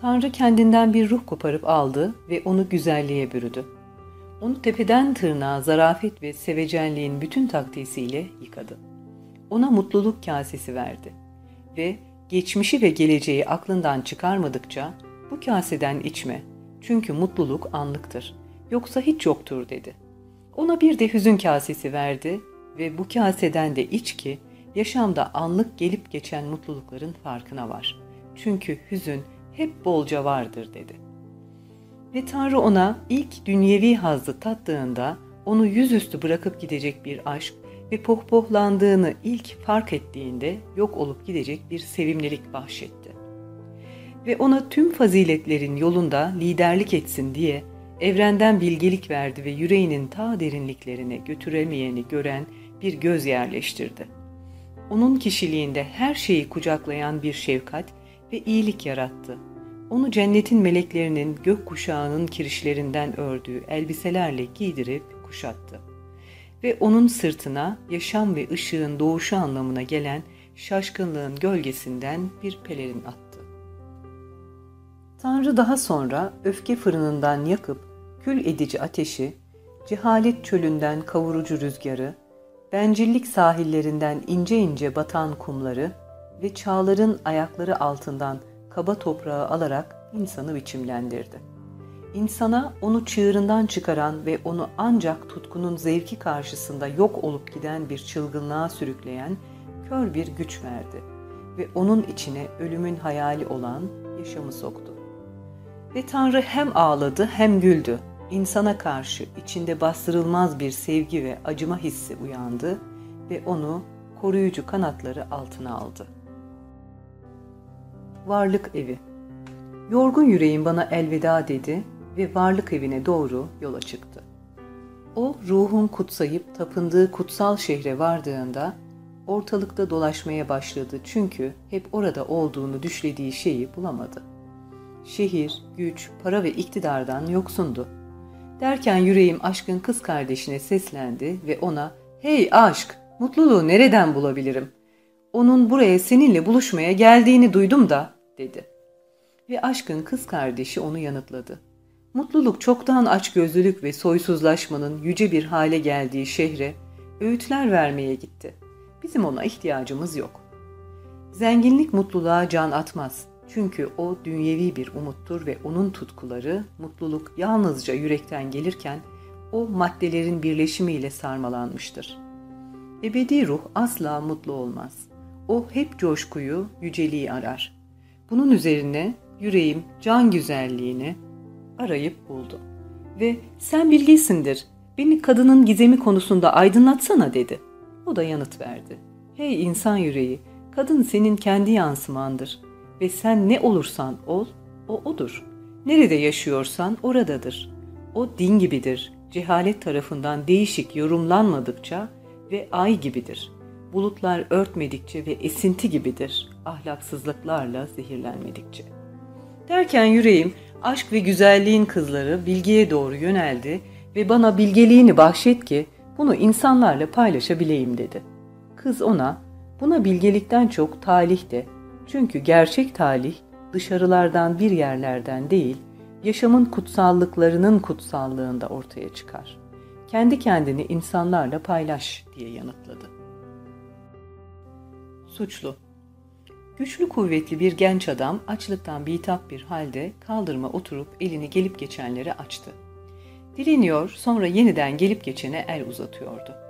Tanrı kendinden bir ruh koparıp aldı ve onu güzelliğe bürüdü. Onu tepeden tırnağa zarafet ve sevecenliğin bütün takdisiyle yıkadı. Ona mutluluk kasesi verdi ve geçmişi ve geleceği aklından çıkarmadıkça bu kaseden içme çünkü mutluluk anlıktır yoksa hiç yoktur dedi. Ona bir de hüzün kasesi verdi ve bu kaseden de iç ki yaşamda anlık gelip geçen mutlulukların farkına var. Çünkü hüzün hep bolca vardır dedi. Ve Tanrı ona ilk dünyevi hazzı tattığında onu yüzüstü bırakıp gidecek bir aşk ve pohpohlandığını ilk fark ettiğinde yok olup gidecek bir sevimlilik bahşetti. Ve ona tüm faziletlerin yolunda liderlik etsin diye evrenden bilgelik verdi ve yüreğinin ta derinliklerine götüremeyeni gören bir göz yerleştirdi. Onun kişiliğinde her şeyi kucaklayan bir şefkat ve iyilik yarattı. Onu cennetin meleklerinin gök kuşağının kirişlerinden ördüğü elbiselerle giydirip kuşattı. Ve onun sırtına yaşam ve ışığın doğuşu anlamına gelen şaşkınlığın gölgesinden bir pelerin attı. Tanrı daha sonra öfke fırınından yakıp kül edici ateşi, cehalet çölünden kavurucu rüzgarı, bencillik sahillerinden ince ince batan kumları ve çağların ayakları altından kaba toprağı alarak insanı biçimlendirdi. İnsana onu çığırından çıkaran ve onu ancak tutkunun zevki karşısında yok olup giden bir çılgınlığa sürükleyen kör bir güç verdi ve onun içine ölümün hayali olan yaşamı soktu. Ve Tanrı hem ağladı hem güldü. İnsana karşı içinde bastırılmaz bir sevgi ve acıma hissi uyandı ve onu koruyucu kanatları altına aldı. Varlık Evi Yorgun yüreğim bana elveda dedi ve varlık evine doğru yola çıktı. O ruhun kutsayıp tapındığı kutsal şehre vardığında ortalıkta dolaşmaya başladı çünkü hep orada olduğunu düşlediği şeyi bulamadı. Şehir, güç, para ve iktidardan yoksundu. Derken yüreğim aşkın kız kardeşine seslendi ve ona ''Hey aşk, mutluluğu nereden bulabilirim? Onun buraya seninle buluşmaya geldiğini duydum da.'' Dedi. Ve aşkın kız kardeşi onu yanıtladı. Mutluluk çoktan açgözlülük ve soysuzlaşmanın yüce bir hale geldiği şehre öğütler vermeye gitti. Bizim ona ihtiyacımız yok. Zenginlik mutluluğa can atmaz. Çünkü o dünyevi bir umuttur ve onun tutkuları, mutluluk yalnızca yürekten gelirken o maddelerin birleşimiyle sarmalanmıştır. Ebedi ruh asla mutlu olmaz. O hep coşkuyu, yüceliği arar. Bunun üzerine yüreğim can güzelliğini arayıp buldu. Ve sen bilgisindir, beni kadının gizemi konusunda aydınlatsana dedi. O da yanıt verdi. Hey insan yüreği, kadın senin kendi yansımandır ve sen ne olursan ol, o odur. Nerede yaşıyorsan oradadır. O din gibidir, cehalet tarafından değişik yorumlanmadıkça ve ay gibidir. Bulutlar örtmedikçe ve esinti gibidir, ahlaksızlıklarla zehirlenmedikçe. Derken yüreğim, aşk ve güzelliğin kızları bilgiye doğru yöneldi ve bana bilgeliğini bahşet ki bunu insanlarla paylaşabileyim dedi. Kız ona, buna bilgelikten çok talih de, çünkü gerçek talih dışarılardan bir yerlerden değil, yaşamın kutsallıklarının kutsallığında ortaya çıkar. Kendi kendini insanlarla paylaş diye yanıtladı. Suçlu Güçlü kuvvetli bir genç adam açlıktan bitap bir halde kaldırıma oturup elini gelip geçenlere açtı. Dileniyor sonra yeniden gelip geçene el uzatıyordu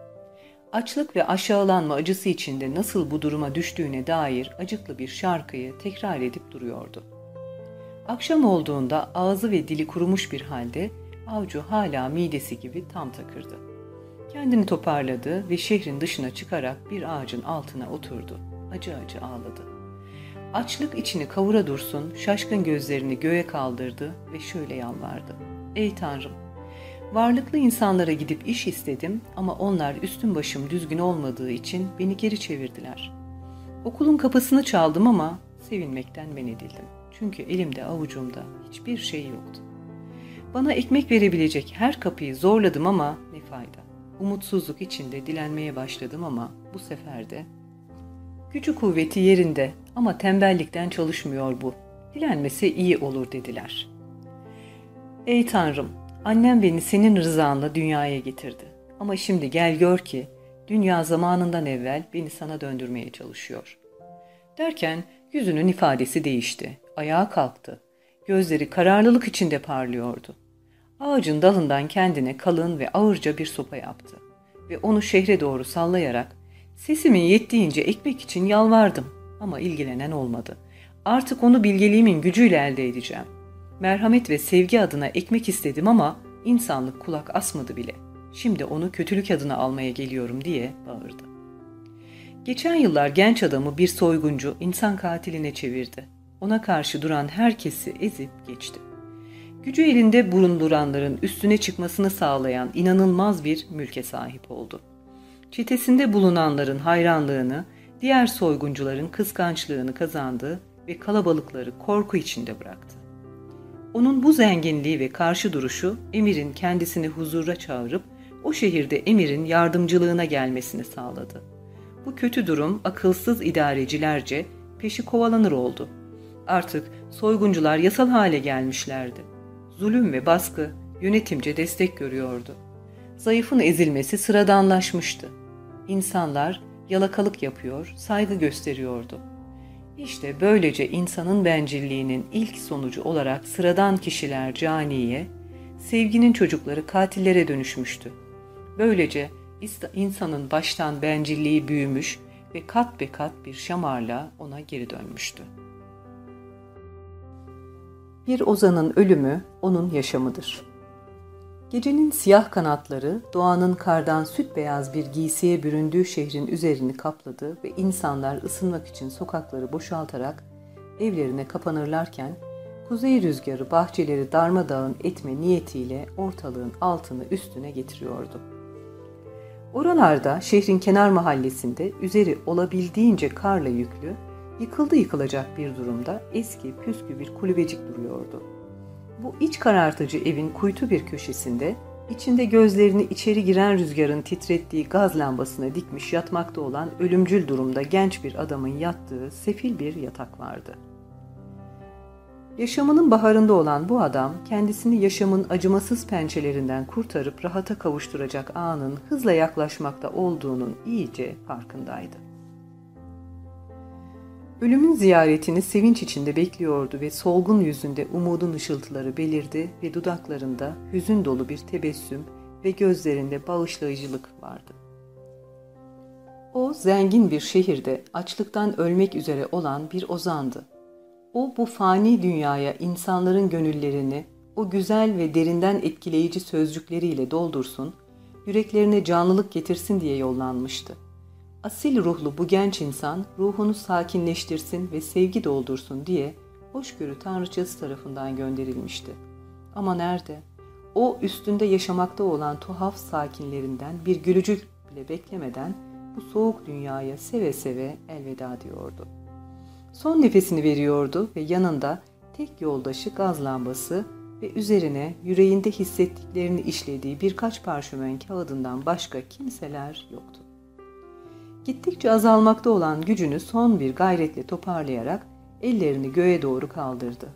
açlık ve aşağılanma acısı içinde nasıl bu duruma düştüğüne dair acıklı bir şarkıyı tekrar edip duruyordu. Akşam olduğunda ağzı ve dili kurumuş bir halde avcu hala midesi gibi tam takırdı. Kendini toparladı ve şehrin dışına çıkarak bir ağacın altına oturdu. Acı acı ağladı. Açlık içini kavura dursun, şaşkın gözlerini göğe kaldırdı ve şöyle yalvardı. Ey Tanrım! Varlıklı insanlara gidip iş istedim ama onlar üstün başım düzgün olmadığı için beni geri çevirdiler. Okulun kapısını çaldım ama sevinmekten men edildim. Çünkü elimde avucumda hiçbir şey yoktu. Bana ekmek verebilecek her kapıyı zorladım ama ne fayda. Umutsuzluk içinde dilenmeye başladım ama bu sefer de gücü kuvveti yerinde ama tembellikten çalışmıyor bu Dilenmese iyi olur dediler. Ey Tanrım, annem beni senin rızanla dünyaya getirdi. Ama şimdi gel gör ki dünya zamanından evvel beni sana döndürmeye çalışıyor. Derken yüzünün ifadesi değişti. Ayağa kalktı. Gözleri kararlılık içinde parlıyordu. Ağacın dalından kendine kalın ve ağırca bir sopa yaptı ve onu şehre doğru sallayarak sesimin yettiğince ekmek için yalvardım ama ilgilenen olmadı. Artık onu bilgeliğimin gücüyle elde edeceğim. Merhamet ve sevgi adına ekmek istedim ama insanlık kulak asmadı bile. Şimdi onu kötülük adına almaya geliyorum diye bağırdı. Geçen yıllar genç adamı bir soyguncu insan katiline çevirdi. Ona karşı duran herkesi ezip geçti. Gücü elinde bulunduranların üstüne çıkmasını sağlayan inanılmaz bir mülke sahip oldu. Çetesinde bulunanların hayranlığını, diğer soyguncuların kıskançlığını kazandı ve kalabalıkları korku içinde bıraktı. Onun bu zenginliği ve karşı duruşu Emir'in kendisini huzura çağırıp o şehirde Emir'in yardımcılığına gelmesini sağladı. Bu kötü durum akılsız idarecilerce peşi kovalanır oldu. Artık soyguncular yasal hale gelmişlerdi. Zulüm ve baskı yönetimce destek görüyordu. Zayıfın ezilmesi sıradanlaşmıştı. İnsanlar yalakalık yapıyor, saygı gösteriyordu. İşte böylece insanın bencilliğinin ilk sonucu olarak sıradan kişiler caniye, sevginin çocukları katillere dönüşmüştü. Böylece insanın baştan bencilliği büyümüş ve kat be kat bir şamarla ona geri dönmüştü. Bir ozanın ölümü onun yaşamıdır. Gecenin siyah kanatları doğanın kardan süt beyaz bir giysiye büründüğü şehrin üzerini kapladı ve insanlar ısınmak için sokakları boşaltarak evlerine kapanırlarken kuzey rüzgarı bahçeleri darmadağın etme niyetiyle ortalığın altını üstüne getiriyordu. Oralarda şehrin kenar mahallesinde üzeri olabildiğince karla yüklü yıkıldı yıkılacak bir durumda eski püskü bir kulübecik duruyordu. Bu iç karartıcı evin kuytu bir köşesinde, içinde gözlerini içeri giren rüzgarın titrettiği gaz lambasına dikmiş yatmakta olan ölümcül durumda genç bir adamın yattığı sefil bir yatak vardı. Yaşamının baharında olan bu adam kendisini yaşamın acımasız pençelerinden kurtarıp rahata kavuşturacak anın hızla yaklaşmakta olduğunun iyice farkındaydı. Ölümün ziyaretini sevinç içinde bekliyordu ve solgun yüzünde umudun ışıltıları belirdi ve dudaklarında hüzün dolu bir tebessüm ve gözlerinde bağışlayıcılık vardı. O zengin bir şehirde açlıktan ölmek üzere olan bir ozandı. O bu fani dünyaya insanların gönüllerini o güzel ve derinden etkileyici sözcükleriyle doldursun, yüreklerine canlılık getirsin diye yollanmıştı. Asil ruhlu bu genç insan ruhunu sakinleştirsin ve sevgi doldursun diye hoşgörü tanrıçası tarafından gönderilmişti. Ama nerede? O üstünde yaşamakta olan tuhaf sakinlerinden bir gülücük bile beklemeden bu soğuk dünyaya seve seve elveda diyordu. Son nefesini veriyordu ve yanında tek yoldaşı gaz lambası ve üzerine yüreğinde hissettiklerini işlediği birkaç parşömen kağıdından başka kimseler yoktu. Gittikçe azalmakta olan gücünü son bir gayretle toparlayarak ellerini göğe doğru kaldırdı.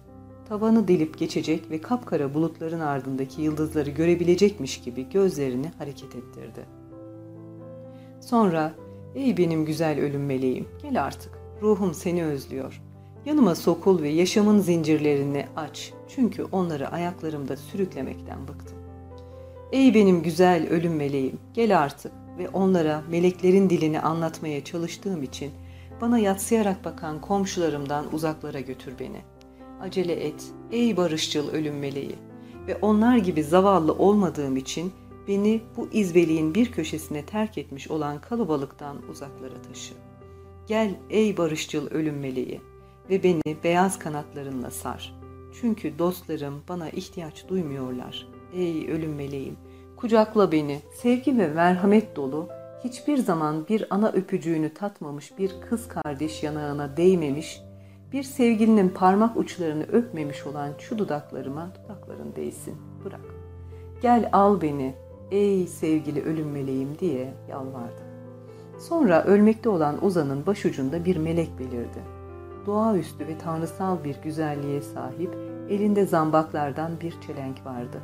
Tavanı delip geçecek ve kapkara bulutların ardındaki yıldızları görebilecekmiş gibi gözlerini hareket ettirdi. Sonra, ''Ey benim güzel ölüm meleğim, gel artık, ruhum seni özlüyor. Yanıma sokul ve yaşamın zincirlerini aç, çünkü onları ayaklarımda sürüklemekten bıktım. Ey benim güzel ölüm meleğim, gel artık, ve onlara meleklerin dilini anlatmaya çalıştığım için bana yatsıyarak bakan komşularımdan uzaklara götür beni. Acele et ey barışçıl ölüm meleği ve onlar gibi zavallı olmadığım için beni bu izbeliğin bir köşesine terk etmiş olan kalabalıktan uzaklara taşı. Gel ey barışçıl ölüm meleği ve beni beyaz kanatlarınla sar. Çünkü dostlarım bana ihtiyaç duymuyorlar. Ey ölüm meleğim, Kucakla beni, sevgi ve merhamet dolu, hiçbir zaman bir ana öpücüğünü tatmamış bir kız kardeş yanağına değmemiş, bir sevgilinin parmak uçlarını öpmemiş olan şu dudaklarıma dudakların değsin, bırak. Gel al beni, ey sevgili ölüm meleğim diye yalvardı. Sonra ölmekte olan Ozan'ın başucunda bir melek belirdi. doğaüstü ve tanrısal bir güzelliğe sahip, elinde zambaklardan bir çelenk vardı.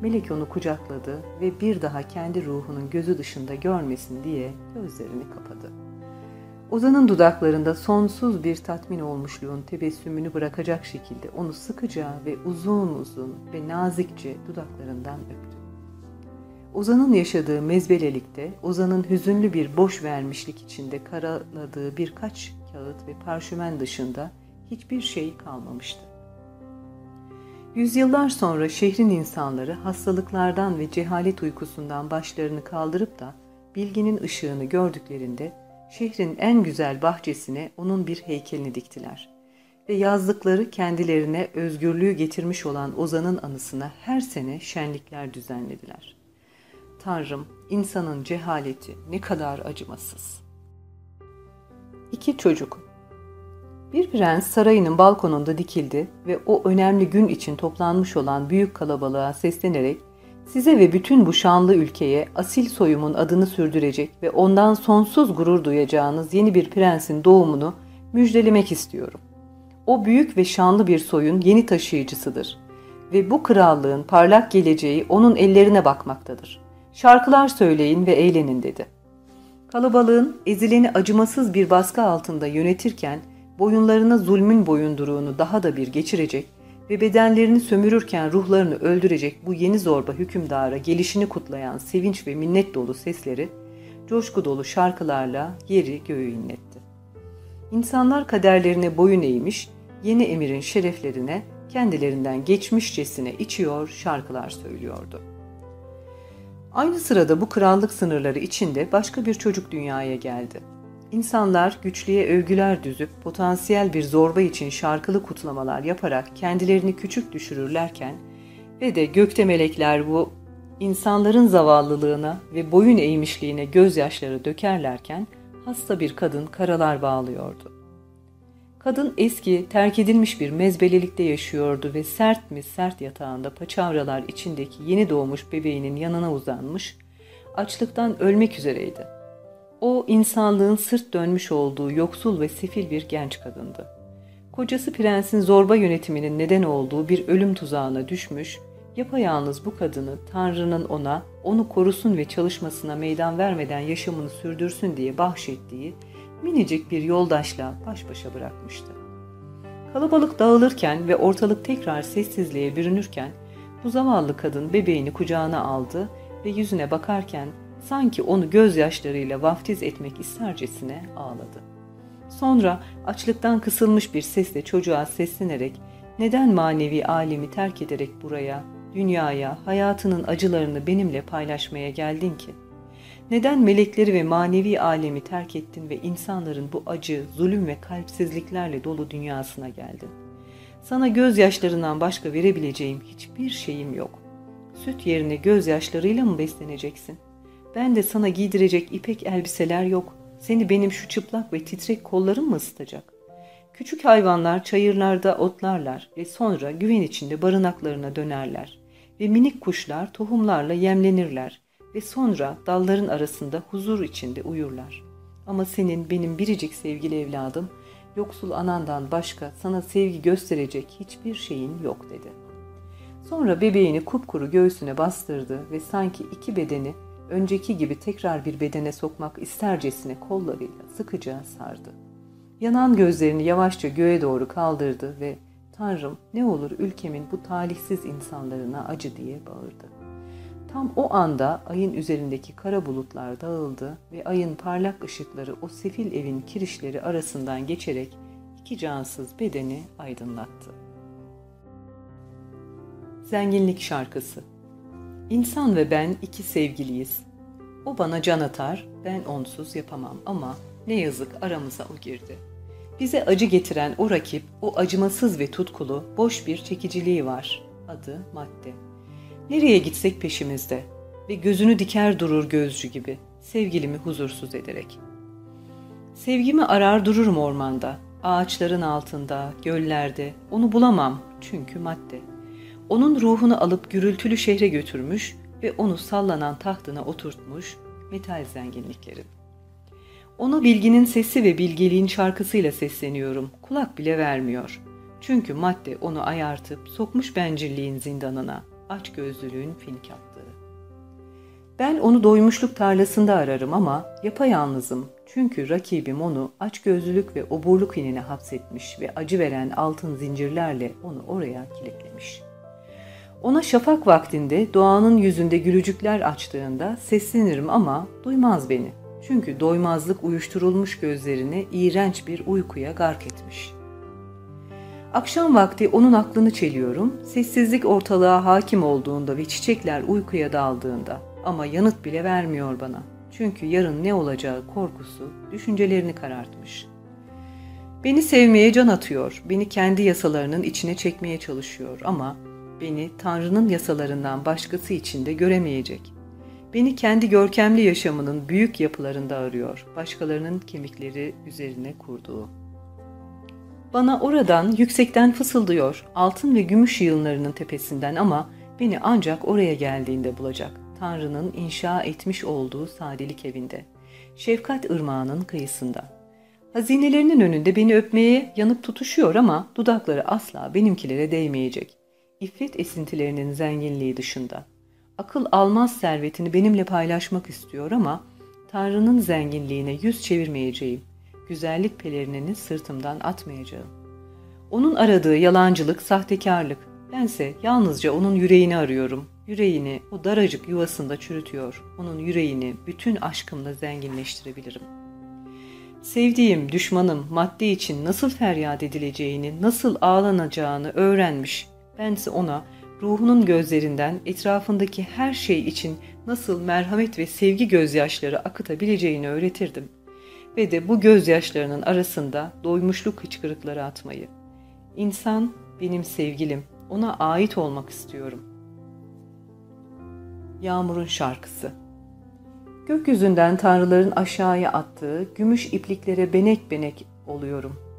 Melek onu kucakladı ve bir daha kendi ruhunun gözü dışında görmesin diye gözlerini kapadı. Ozan'ın dudaklarında sonsuz bir tatmin olmuşluğun tebessümünü bırakacak şekilde onu sıkıca ve uzun uzun ve nazikçe dudaklarından öptü. Ozan'ın yaşadığı mezbelelikte, Ozan'ın hüzünlü bir boş vermişlik içinde karaladığı birkaç kağıt ve parşümen dışında hiçbir şey kalmamıştı. Yüzyıllar sonra şehrin insanları hastalıklardan ve cehalet uykusundan başlarını kaldırıp da bilginin ışığını gördüklerinde şehrin en güzel bahçesine onun bir heykelini diktiler. Ve yazdıkları kendilerine özgürlüğü getirmiş olan Ozan'ın anısına her sene şenlikler düzenlediler. Tanrım, insanın cehaleti ne kadar acımasız. İki çocuk Bir prens sarayının balkonunda dikildi ve o önemli gün için toplanmış olan büyük kalabalığa seslenerek Size ve bütün bu şanlı ülkeye asil soyumun adını sürdürecek ve ondan sonsuz gurur duyacağınız yeni bir prensin doğumunu müjdelemek istiyorum. O büyük ve şanlı bir soyun yeni taşıyıcısıdır ve bu krallığın parlak geleceği onun ellerine bakmaktadır. Şarkılar söyleyin ve eğlenin dedi. Kalabalığın ezileni acımasız bir baskı altında yönetirken boyunlarına zulmün boyunduruğunu daha da bir geçirecek ve bedenlerini sömürürken ruhlarını öldürecek bu yeni zorba hükümdara gelişini kutlayan sevinç ve minnet dolu sesleri, coşku dolu şarkılarla yeri göğü inletti. İnsanlar kaderlerine boyun eğmiş, yeni emirin şereflerine kendilerinden geçmişçesine içiyor, şarkılar söylüyordu. Aynı sırada bu krallık sınırları içinde başka bir çocuk dünyaya geldi. İnsanlar güçlüye övgüler düzüp potansiyel bir zorba için şarkılı kutlamalar yaparak kendilerini küçük düşürürlerken ve de gökte melekler bu insanların zavallılığına ve boyun eğmişliğine gözyaşları dökerlerken hasta bir kadın karalar bağlıyordu. Kadın eski, terk edilmiş bir mezbelelikte yaşıyordu ve sert mi sert yatağında paçavralar içindeki yeni doğmuş bebeğinin yanına uzanmış, açlıktan ölmek üzereydi. O insanlığın sırt dönmüş olduğu yoksul ve sefil bir genç kadındı. Kocası prensin zorba yönetiminin neden olduğu bir ölüm tuzağına düşmüş, yapayalnız bu kadını Tanrı'nın ona, onu korusun ve çalışmasına meydan vermeden yaşamını sürdürsün diye bahşettiği minicik bir yoldaşla baş başa bırakmıştı. Kalabalık dağılırken ve ortalık tekrar sessizliğe bürünürken bu zavallı kadın bebeğini kucağına aldı ve yüzüne bakarken sanki onu gözyaşlarıyla vaftiz etmek istercesine ağladı. Sonra açlıktan kısılmış bir sesle çocuğa seslenerek neden manevi alemi terk ederek buraya, dünyaya, hayatının acılarını benimle paylaşmaya geldin ki? Neden melekleri ve manevi alemi terk ettin ve insanların bu acı, zulüm ve kalpsizliklerle dolu dünyasına geldin? Sana gözyaşlarından başka verebileceğim hiçbir şeyim yok. Süt yerine gözyaşlarıyla mı besleneceksin?'' Ben de sana giydirecek ipek elbiseler yok. Seni benim şu çıplak ve titrek kollarım mı ısıtacak? Küçük hayvanlar çayırlarda otlarlar ve sonra güven içinde barınaklarına dönerler. Ve minik kuşlar tohumlarla yemlenirler ve sonra dalların arasında huzur içinde uyurlar. Ama senin benim biricik sevgili evladım, yoksul anandan başka sana sevgi gösterecek hiçbir şeyin yok dedi. Sonra bebeğini kupkuru göğsüne bastırdı ve sanki iki bedeni önceki gibi tekrar bir bedene sokmak istercesine kollarıyla sıkıca sardı. Yanan gözlerini yavaşça göğe doğru kaldırdı ve ''Tanrım ne olur ülkemin bu talihsiz insanlarına acı'' diye bağırdı. Tam o anda ayın üzerindeki kara bulutlar dağıldı ve ayın parlak ışıkları o sefil evin kirişleri arasından geçerek iki cansız bedeni aydınlattı. Zenginlik şarkısı İnsan ve ben iki sevgiliyiz. O bana can atar, ben onsuz yapamam ama ne yazık aramıza o girdi. Bize acı getiren o rakip, o acımasız ve tutkulu, boş bir çekiciliği var. Adı madde. Nereye gitsek peşimizde ve gözünü diker durur gözcü gibi, sevgilimi huzursuz ederek. Sevgimi arar dururum ormanda, ağaçların altında, göllerde, onu bulamam çünkü madde. Onun ruhunu alıp gürültülü şehre götürmüş ve onu sallanan tahtına oturtmuş metal zenginliklerin. Ona bilginin sesi ve bilgeliğin şarkısıyla sesleniyorum. Kulak bile vermiyor. Çünkü madde onu ayartıp sokmuş bencilliğin zindanına, aç gözlülüğün finkatlığı. Ben onu doymuşluk tarlasında ararım ama yapayalnızım. Çünkü rakibim onu aç gözlülük ve oburluk inine hapsetmiş ve acı veren altın zincirlerle onu oraya kilitlemiş. Ona şafak vaktinde doğanın yüzünde gülücükler açtığında seslenirim ama duymaz beni. Çünkü doymazlık uyuşturulmuş gözlerini iğrenç bir uykuya gark etmiş. Akşam vakti onun aklını çeliyorum, sessizlik ortalığa hakim olduğunda ve çiçekler uykuya daldığında ama yanıt bile vermiyor bana. Çünkü yarın ne olacağı korkusu düşüncelerini karartmış. Beni sevmeye can atıyor, beni kendi yasalarının içine çekmeye çalışıyor ama beni Tanrı'nın yasalarından başkası içinde göremeyecek. Beni kendi görkemli yaşamının büyük yapılarında arıyor, başkalarının kemikleri üzerine kurduğu. Bana oradan yüksekten fısıldıyor, altın ve gümüş yığınlarının tepesinden ama beni ancak oraya geldiğinde bulacak. Tanrı'nın inşa etmiş olduğu sadelik evinde, şefkat ırmağının kıyısında. Hazinelerinin önünde beni öpmeye yanıp tutuşuyor ama dudakları asla benimkilere değmeyecek. İffet esintilerinin zenginliği dışında. Akıl almaz servetini benimle paylaşmak istiyor ama Tanrı'nın zenginliğine yüz çevirmeyeceğim. Güzellik pelerinini sırtımdan atmayacağım. Onun aradığı yalancılık, sahtekarlık. Bense yalnızca onun yüreğini arıyorum. Yüreğini o daracık yuvasında çürütüyor. Onun yüreğini bütün aşkımla zenginleştirebilirim. Sevdiğim, düşmanım madde için nasıl feryat edileceğini, nasıl ağlanacağını öğrenmiş. Bense ona ruhunun gözlerinden etrafındaki her şey için nasıl merhamet ve sevgi gözyaşları akıtabileceğini öğretirdim. Ve de bu gözyaşlarının arasında doymuşluk hıçkırıkları atmayı. İnsan benim sevgilim, ona ait olmak istiyorum. Yağmurun şarkısı Gökyüzünden tanrıların aşağıya attığı gümüş ipliklere benek benek oluyorum.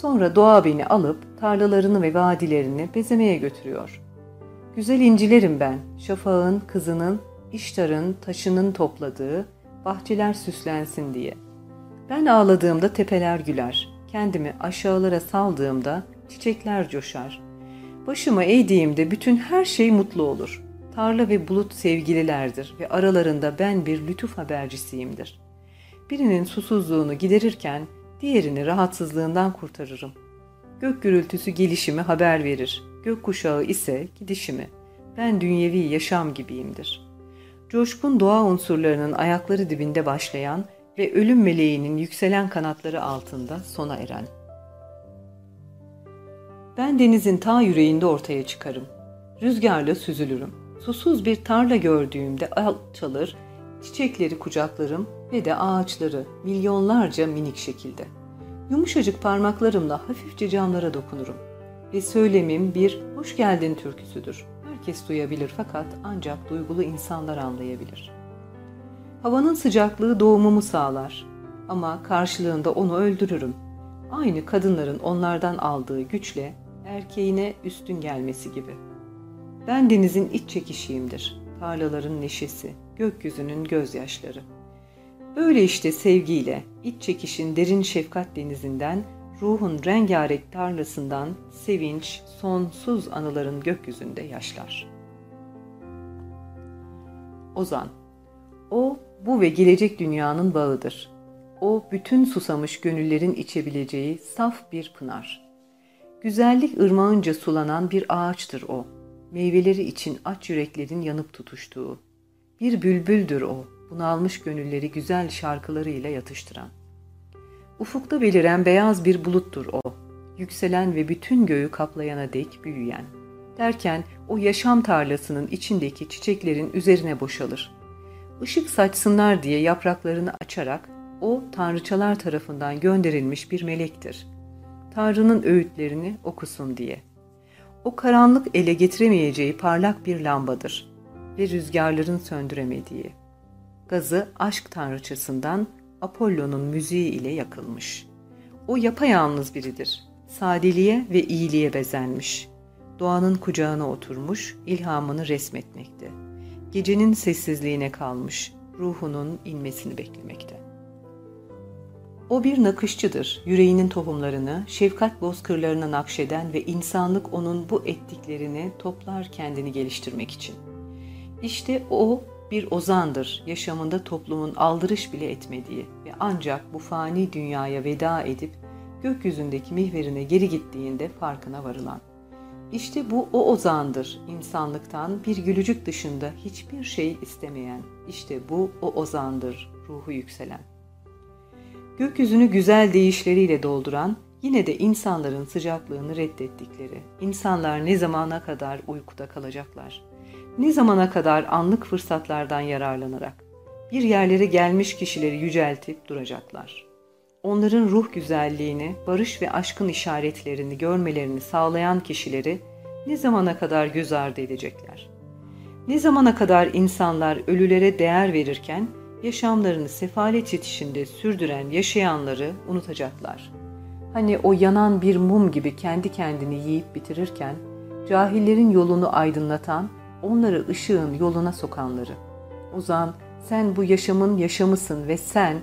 Sonra doğa beni alıp tarlalarını ve vadilerini bezemeye götürüyor. Güzel incilerim ben, şafağın, kızının, iştarın, taşının topladığı, bahçeler süslensin diye. Ben ağladığımda tepeler güler, kendimi aşağılara saldığımda çiçekler coşar. Başımı eğdiğimde bütün her şey mutlu olur. Tarla ve bulut sevgililerdir ve aralarında ben bir lütuf habercisiyimdir. Birinin susuzluğunu giderirken diğerini rahatsızlığından kurtarırım. Gök gürültüsü gelişimi haber verir, gök kuşağı ise gidişimi. Ben dünyevi yaşam gibiyimdir. Coşkun doğa unsurlarının ayakları dibinde başlayan ve ölüm meleğinin yükselen kanatları altında sona eren. Ben denizin ta yüreğinde ortaya çıkarım. Rüzgarla süzülürüm susuz bir tarla gördüğümde alçalır, çiçekleri kucaklarım ve de ağaçları milyonlarca minik şekilde. Yumuşacık parmaklarımla hafifçe camlara dokunurum. Ve söylemim bir hoş geldin türküsüdür. Herkes duyabilir fakat ancak duygulu insanlar anlayabilir. Havanın sıcaklığı doğumumu sağlar ama karşılığında onu öldürürüm. Aynı kadınların onlardan aldığı güçle erkeğine üstün gelmesi gibi.'' Ben denizin iç çekişiyimdir. Tarlaların neşesi, gökyüzünün gözyaşları. Böyle işte sevgiyle, iç çekişin derin şefkat denizinden, ruhun rengarenk tarlasından sevinç, sonsuz anıların gökyüzünde yaşlar. Ozan O, bu ve gelecek dünyanın bağıdır. O, bütün susamış gönüllerin içebileceği saf bir pınar. Güzellik ırmağınca sulanan bir ağaçtır o meyveleri için aç yüreklerin yanıp tutuştuğu. Bir bülbüldür o, bunalmış gönülleri güzel şarkılarıyla yatıştıran. Ufukta beliren beyaz bir buluttur o, yükselen ve bütün göğü kaplayana dek büyüyen. Derken o yaşam tarlasının içindeki çiçeklerin üzerine boşalır. Işık saçsınlar diye yapraklarını açarak o tanrıçalar tarafından gönderilmiş bir melektir. Tanrı'nın öğütlerini okusun diye.'' o karanlık ele getiremeyeceği parlak bir lambadır ve rüzgarların söndüremediği. Gazı aşk tanrıçasından Apollo'nun müziği ile yakılmış. O yapayalnız biridir. Sadeliğe ve iyiliğe bezenmiş. Doğanın kucağına oturmuş, ilhamını resmetmekte. Gecenin sessizliğine kalmış, ruhunun inmesini beklemekte. O bir nakışçıdır, yüreğinin tohumlarını, şefkat bozkırlarına nakşeden ve insanlık onun bu ettiklerini toplar kendini geliştirmek için. İşte o bir ozandır, yaşamında toplumun aldırış bile etmediği ve ancak bu fani dünyaya veda edip gökyüzündeki mihverine geri gittiğinde farkına varılan. İşte bu o ozandır, insanlıktan bir gülücük dışında hiçbir şey istemeyen. İşte bu o ozandır, ruhu yükselen. Gökyüzünü güzel değişleriyle dolduran, yine de insanların sıcaklığını reddettikleri, insanlar ne zamana kadar uykuda kalacaklar? Ne zamana kadar anlık fırsatlardan yararlanarak, bir yerlere gelmiş kişileri yüceltip duracaklar? Onların ruh güzelliğini, barış ve aşkın işaretlerini görmelerini sağlayan kişileri ne zamana kadar göz ardı edecekler? Ne zamana kadar insanlar ölülere değer verirken, yaşamlarını sefalet yetişinde sürdüren yaşayanları unutacaklar. Hani o yanan bir mum gibi kendi kendini yiyip bitirirken, cahillerin yolunu aydınlatan, onları ışığın yoluna sokanları. Ozan, sen bu yaşamın yaşamısın ve sen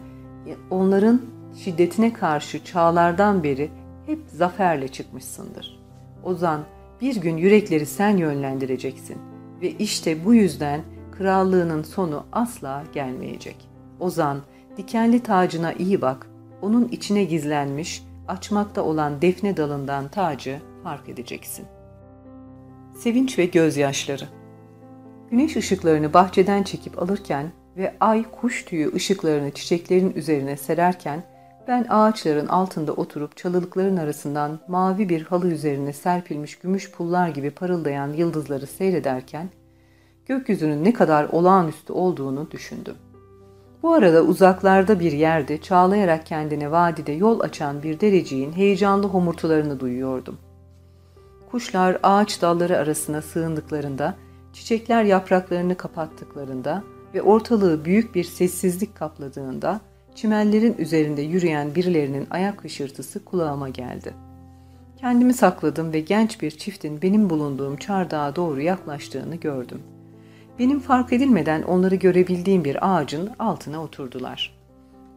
onların şiddetine karşı çağlardan beri hep zaferle çıkmışsındır. Ozan, bir gün yürekleri sen yönlendireceksin ve işte bu yüzden krallığının sonu asla gelmeyecek. Ozan, dikenli tacına iyi bak, onun içine gizlenmiş, açmakta olan defne dalından tacı fark edeceksin. Sevinç ve gözyaşları Güneş ışıklarını bahçeden çekip alırken ve ay kuş tüyü ışıklarını çiçeklerin üzerine sererken ben ağaçların altında oturup çalılıkların arasından mavi bir halı üzerine serpilmiş gümüş pullar gibi parıldayan yıldızları seyrederken gökyüzünün ne kadar olağanüstü olduğunu düşündüm. Bu arada uzaklarda bir yerde çağlayarak kendine vadide yol açan bir dereciğin heyecanlı homurtularını duyuyordum. Kuşlar ağaç dalları arasına sığındıklarında, çiçekler yapraklarını kapattıklarında ve ortalığı büyük bir sessizlik kapladığında çimenlerin üzerinde yürüyen birilerinin ayak hışırtısı kulağıma geldi. Kendimi sakladım ve genç bir çiftin benim bulunduğum çardağa doğru yaklaştığını gördüm. Benim fark edilmeden onları görebildiğim bir ağacın altına oturdular.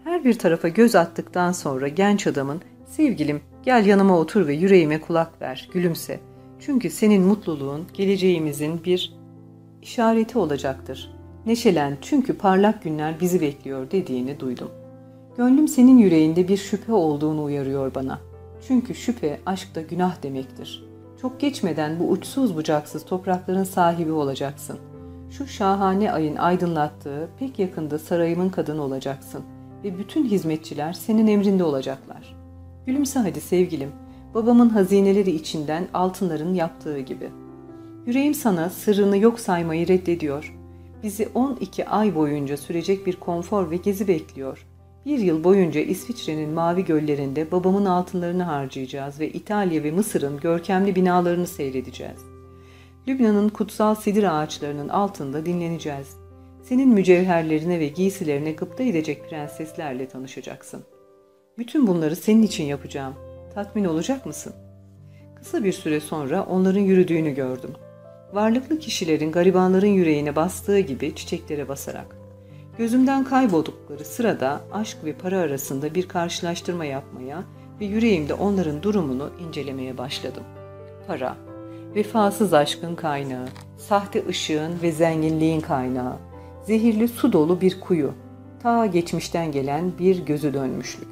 Her bir tarafa göz attıktan sonra genç adamın ''Sevgilim gel yanıma otur ve yüreğime kulak ver, gülümse. Çünkü senin mutluluğun geleceğimizin bir işareti olacaktır. Neşelen çünkü parlak günler bizi bekliyor.'' dediğini duydum. Gönlüm senin yüreğinde bir şüphe olduğunu uyarıyor bana. Çünkü şüphe aşkta günah demektir. Çok geçmeden bu uçsuz bucaksız toprakların sahibi olacaksın. Şu şahane ayın aydınlattığı pek yakında sarayımın kadını olacaksın ve bütün hizmetçiler senin emrinde olacaklar. Gülümse hadi sevgilim, babamın hazineleri içinden altınların yaptığı gibi. Yüreğim sana sırrını yok saymayı reddediyor. Bizi 12 ay boyunca sürecek bir konfor ve gezi bekliyor.'' Bir yıl boyunca İsviçre'nin mavi göllerinde babamın altınlarını harcayacağız ve İtalya ve Mısır'ın görkemli binalarını seyredeceğiz. Lübnan'ın kutsal sidir ağaçlarının altında dinleneceğiz. Senin mücevherlerine ve giysilerine gıpta edecek prenseslerle tanışacaksın. Bütün bunları senin için yapacağım. Tatmin olacak mısın? Kısa bir süre sonra onların yürüdüğünü gördüm. Varlıklı kişilerin garibanların yüreğine bastığı gibi çiçeklere basarak. Gözümden kayboldukları sırada aşk ve para arasında bir karşılaştırma yapmaya ve yüreğimde onların durumunu incelemeye başladım. Para, vefasız aşkın kaynağı, sahte ışığın ve zenginliğin kaynağı, zehirli su dolu bir kuyu, ta geçmişten gelen bir gözü dönmüşlük.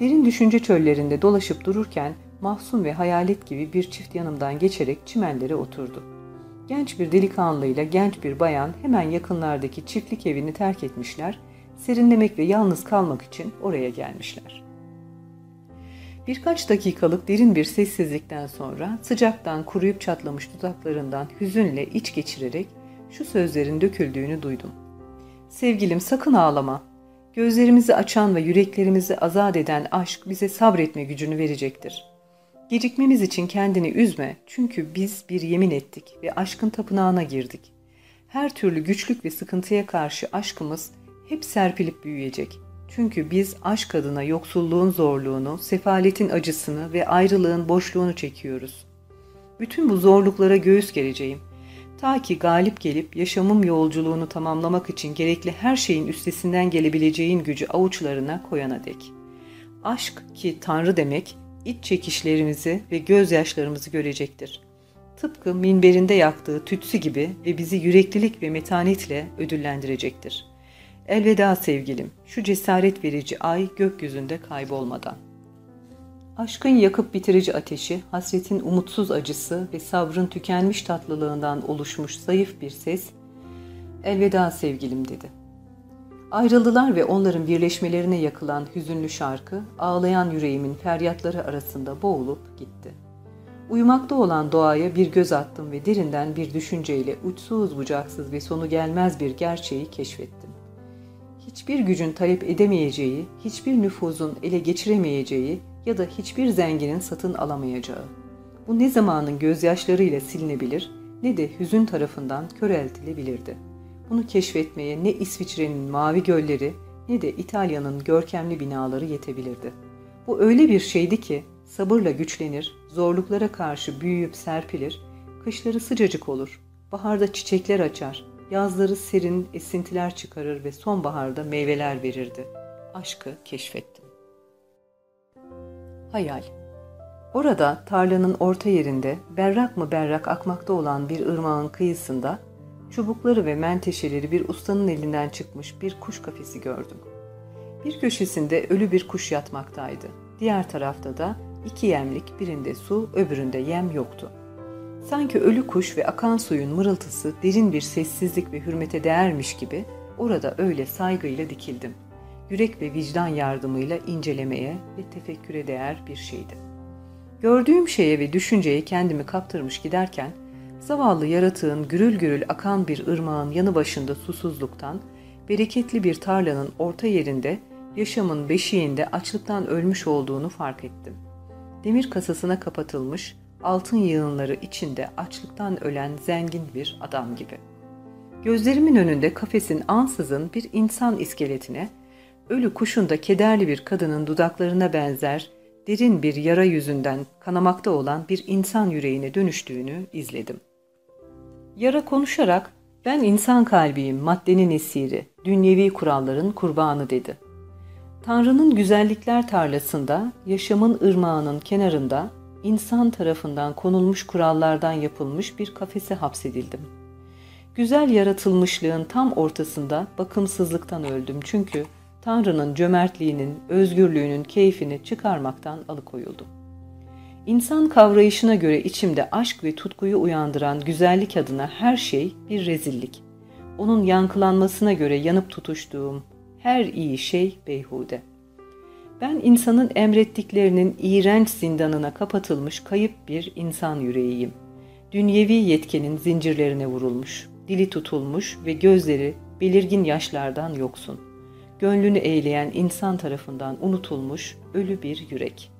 Derin düşünce çöllerinde dolaşıp dururken mahzun ve hayalet gibi bir çift yanımdan geçerek çimenlere oturdu. Genç bir delikanlıyla genç bir bayan hemen yakınlardaki çiftlik evini terk etmişler, serinlemek ve yalnız kalmak için oraya gelmişler. Birkaç dakikalık derin bir sessizlikten sonra sıcaktan kuruyup çatlamış dudaklarından hüzünle iç geçirerek şu sözlerin döküldüğünü duydum. Sevgilim sakın ağlama. Gözlerimizi açan ve yüreklerimizi azat eden aşk bize sabretme gücünü verecektir. Gecikmemiz için kendini üzme çünkü biz bir yemin ettik ve aşkın tapınağına girdik. Her türlü güçlük ve sıkıntıya karşı aşkımız hep serpilip büyüyecek. Çünkü biz aşk adına yoksulluğun zorluğunu, sefaletin acısını ve ayrılığın boşluğunu çekiyoruz. Bütün bu zorluklara göğüs geleceğim. Ta ki galip gelip yaşamım yolculuğunu tamamlamak için gerekli her şeyin üstesinden gelebileceğin gücü avuçlarına koyana dek.'' Aşk ki Tanrı demek, iç çekişlerimizi ve gözyaşlarımızı görecektir. Tıpkı minberinde yaktığı tütsü gibi ve bizi yüreklilik ve metanetle ödüllendirecektir. Elveda sevgilim, şu cesaret verici ay gökyüzünde kaybolmadan. Aşkın yakıp bitirici ateşi, hasretin umutsuz acısı ve sabrın tükenmiş tatlılığından oluşmuş zayıf bir ses, elveda sevgilim dedi. Ayrıldılar ve onların birleşmelerine yakılan hüzünlü şarkı, ağlayan yüreğimin feryatları arasında boğulup gitti. Uyumakta olan doğaya bir göz attım ve derinden bir düşünceyle uçsuz bucaksız ve sonu gelmez bir gerçeği keşfettim. Hiçbir gücün talep edemeyeceği, hiçbir nüfuzun ele geçiremeyeceği ya da hiçbir zenginin satın alamayacağı. Bu ne zamanın gözyaşlarıyla silinebilir ne de hüzün tarafından köreltilebilirdi.'' Bunu keşfetmeye ne İsviçre'nin mavi gölleri ne de İtalya'nın görkemli binaları yetebilirdi. Bu öyle bir şeydi ki sabırla güçlenir, zorluklara karşı büyüyüp serpilir, kışları sıcacık olur, baharda çiçekler açar, yazları serin esintiler çıkarır ve sonbaharda meyveler verirdi. Aşkı keşfettim. Hayal Orada tarlanın orta yerinde berrak mı berrak akmakta olan bir ırmağın kıyısında çubukları ve menteşeleri bir ustanın elinden çıkmış bir kuş kafesi gördüm. Bir köşesinde ölü bir kuş yatmaktaydı. Diğer tarafta da iki yemlik birinde su öbüründe yem yoktu. Sanki ölü kuş ve akan suyun mırıltısı derin bir sessizlik ve hürmete değermiş gibi orada öyle saygıyla dikildim. Yürek ve vicdan yardımıyla incelemeye ve tefekküre değer bir şeydi. Gördüğüm şeye ve düşünceye kendimi kaptırmış giderken Zavallı yaratığın gürül gürül akan bir ırmağın yanı başında susuzluktan, bereketli bir tarlanın orta yerinde, yaşamın beşiğinde açlıktan ölmüş olduğunu fark ettim. Demir kasasına kapatılmış, altın yığınları içinde açlıktan ölen zengin bir adam gibi. Gözlerimin önünde kafesin ansızın bir insan iskeletine, ölü kuşun da kederli bir kadının dudaklarına benzer, derin bir yara yüzünden kanamakta olan bir insan yüreğine dönüştüğünü izledim. Yara konuşarak ben insan kalbiyim, maddenin esiri, dünyevi kuralların kurbanı dedi. Tanrı'nın güzellikler tarlasında, yaşamın ırmağının kenarında, insan tarafından konulmuş kurallardan yapılmış bir kafese hapsedildim. Güzel yaratılmışlığın tam ortasında bakımsızlıktan öldüm çünkü Tanrı'nın cömertliğinin, özgürlüğünün keyfini çıkarmaktan alıkoyuldum. İnsan kavrayışına göre içimde aşk ve tutkuyu uyandıran güzellik adına her şey bir rezillik. Onun yankılanmasına göre yanıp tutuştuğum her iyi şey beyhude. Ben insanın emrettiklerinin iğrenç zindanına kapatılmış kayıp bir insan yüreğiyim. Dünyevi yetkenin zincirlerine vurulmuş, dili tutulmuş ve gözleri belirgin yaşlardan yoksun. Gönlünü eğleyen insan tarafından unutulmuş ölü bir yürek.''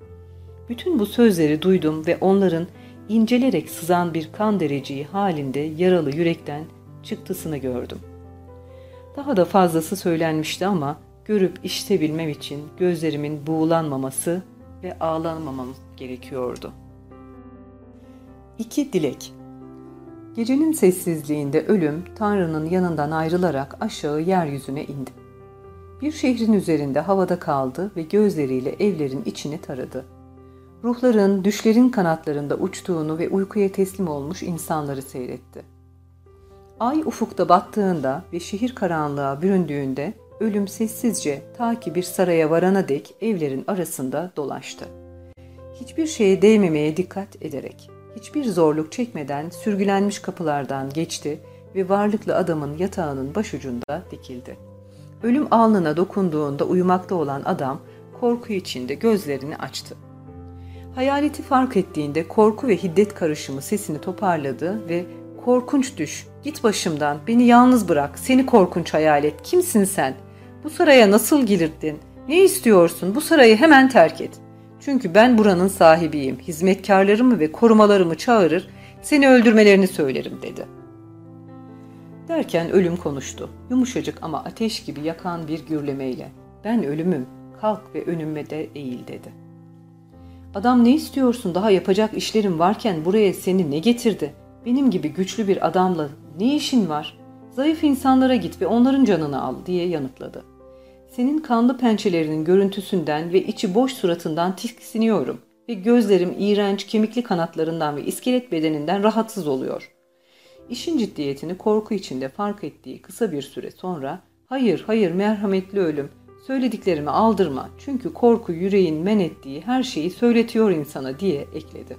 Bütün bu sözleri duydum ve onların incelerek sızan bir kan dereceği halinde yaralı yürekten çıktısını gördüm. Daha da fazlası söylenmişti ama görüp işitebilmem için gözlerimin buğulanmaması ve ağlanmamam gerekiyordu. İki Dilek Gecenin sessizliğinde ölüm Tanrı'nın yanından ayrılarak aşağı yeryüzüne indi. Bir şehrin üzerinde havada kaldı ve gözleriyle evlerin içini taradı ruhların, düşlerin kanatlarında uçtuğunu ve uykuya teslim olmuş insanları seyretti. Ay ufukta battığında ve şehir karanlığa büründüğünde ölüm sessizce ta ki bir saraya varana dek evlerin arasında dolaştı. Hiçbir şeye değmemeye dikkat ederek, hiçbir zorluk çekmeden sürgülenmiş kapılardan geçti ve varlıklı adamın yatağının başucunda dikildi. Ölüm alnına dokunduğunda uyumakta olan adam korku içinde gözlerini açtı. Hayaleti fark ettiğinde korku ve hiddet karışımı sesini toparladı ve ''Korkunç düş, git başımdan, beni yalnız bırak, seni korkunç hayalet, kimsin sen? Bu saraya nasıl girdin? Ne istiyorsun? Bu sarayı hemen terk et. Çünkü ben buranın sahibiyim, hizmetkarlarımı ve korumalarımı çağırır, seni öldürmelerini söylerim.'' dedi. Derken ölüm konuştu. Yumuşacık ama ateş gibi yakan bir gürlemeyle. ''Ben ölümüm, kalk ve önüme de eğil.'' dedi.'' Adam ne istiyorsun daha yapacak işlerim varken buraya seni ne getirdi? Benim gibi güçlü bir adamla ne işin var? Zayıf insanlara git ve onların canını al diye yanıtladı. Senin kanlı pençelerinin görüntüsünden ve içi boş suratından tiksiniyorum ve gözlerim iğrenç kemikli kanatlarından ve iskelet bedeninden rahatsız oluyor. İşin ciddiyetini korku içinde fark ettiği kısa bir süre sonra hayır hayır merhametli ölüm söylediklerimi aldırma çünkü korku yüreğin men ettiği her şeyi söyletiyor insana diye ekledi.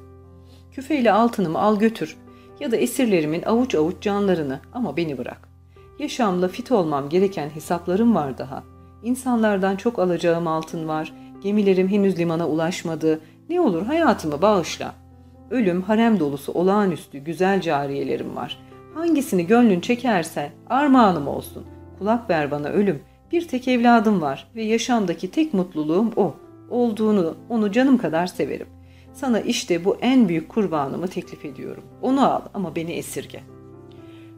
Küfeyle altınımı al götür ya da esirlerimin avuç avuç canlarını ama beni bırak. Yaşamla fit olmam gereken hesaplarım var daha. İnsanlardan çok alacağım altın var. Gemilerim henüz limana ulaşmadı. Ne olur hayatımı bağışla. Ölüm harem dolusu olağanüstü güzel cariyelerim var. Hangisini gönlün çekerse armağanım olsun. Kulak ver bana ölüm. Bir tek evladım var ve yaşamdaki tek mutluluğum o. Olduğunu, onu canım kadar severim. Sana işte bu en büyük kurbanımı teklif ediyorum. Onu al ama beni esirge.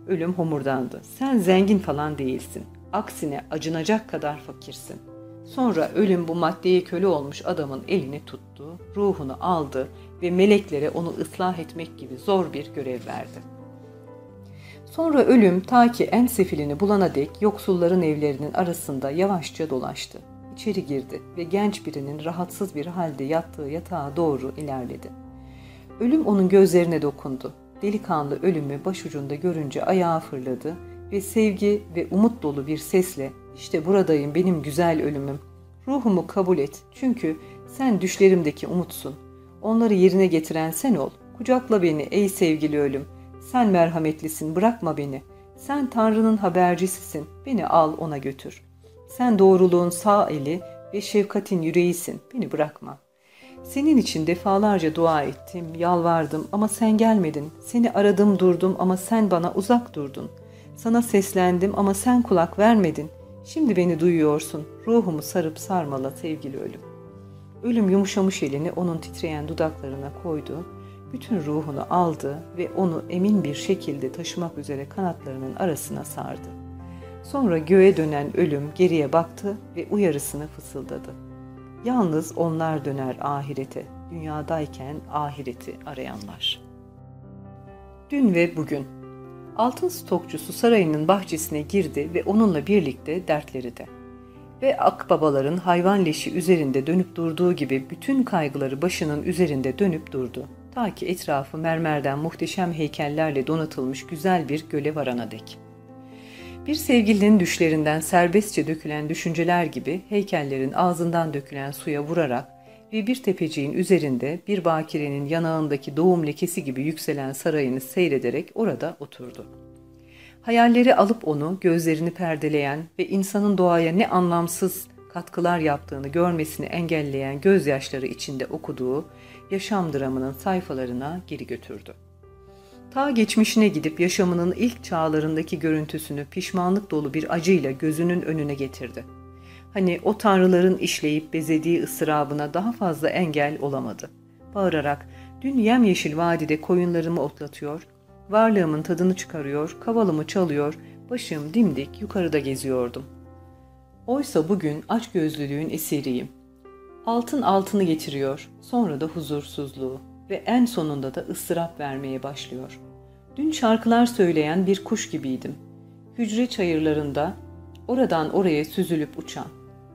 Ölüm homurdandı. Sen zengin falan değilsin. Aksine acınacak kadar fakirsin. Sonra ölüm bu maddeye köle olmuş adamın elini tuttu, ruhunu aldı ve meleklere onu ıslah etmek gibi zor bir görev verdi. Sonra ölüm ta ki en sefilini bulana dek yoksulların evlerinin arasında yavaşça dolaştı. İçeri girdi ve genç birinin rahatsız bir halde yattığı yatağa doğru ilerledi. Ölüm onun gözlerine dokundu. Delikanlı ölümü başucunda görünce ayağa fırladı ve sevgi ve umut dolu bir sesle işte buradayım benim güzel ölümüm. Ruhumu kabul et çünkü sen düşlerimdeki umutsun. Onları yerine getiren sen ol. Kucakla beni ey sevgili ölüm. Sen merhametlisin bırakma beni. Sen Tanrı'nın habercisisin. Beni al ona götür. Sen doğruluğun sağ eli ve şefkatin yüreğisin. Beni bırakma. Senin için defalarca dua ettim, yalvardım ama sen gelmedin. Seni aradım durdum ama sen bana uzak durdun. Sana seslendim ama sen kulak vermedin. Şimdi beni duyuyorsun. Ruhumu sarıp sarmala sevgili ölüm. Ölüm yumuşamış elini onun titreyen dudaklarına koydu bütün ruhunu aldı ve onu emin bir şekilde taşımak üzere kanatlarının arasına sardı. Sonra göğe dönen ölüm geriye baktı ve uyarısını fısıldadı. Yalnız onlar döner ahirete, dünyadayken ahireti arayanlar. Dün ve bugün Altın stokçusu sarayının bahçesine girdi ve onunla birlikte dertleri de. Ve akbabaların hayvan leşi üzerinde dönüp durduğu gibi bütün kaygıları başının üzerinde dönüp durdu. Ta ki etrafı mermerden muhteşem heykellerle donatılmış güzel bir göle varana dek. Bir sevgilinin düşlerinden serbestçe dökülen düşünceler gibi heykellerin ağzından dökülen suya vurarak ve bir tepeciğin üzerinde bir bakirenin yanağındaki doğum lekesi gibi yükselen sarayını seyrederek orada oturdu. Hayalleri alıp onu gözlerini perdeleyen ve insanın doğaya ne anlamsız katkılar yaptığını görmesini engelleyen gözyaşları içinde okuduğu yaşam dramının sayfalarına geri götürdü. Ta geçmişine gidip yaşamının ilk çağlarındaki görüntüsünü pişmanlık dolu bir acıyla gözünün önüne getirdi. Hani o tanrıların işleyip bezediği ısrabına daha fazla engel olamadı. Bağırarak, dün yemyeşil vadide koyunlarımı otlatıyor, varlığımın tadını çıkarıyor, kavalımı çalıyor, başım dimdik yukarıda geziyordum. Oysa bugün açgözlülüğün esiriyim. Altın altını getiriyor, sonra da huzursuzluğu ve en sonunda da ıstırap vermeye başlıyor. Dün şarkılar söyleyen bir kuş gibiydim. Hücre çayırlarında oradan oraya süzülüp uçan.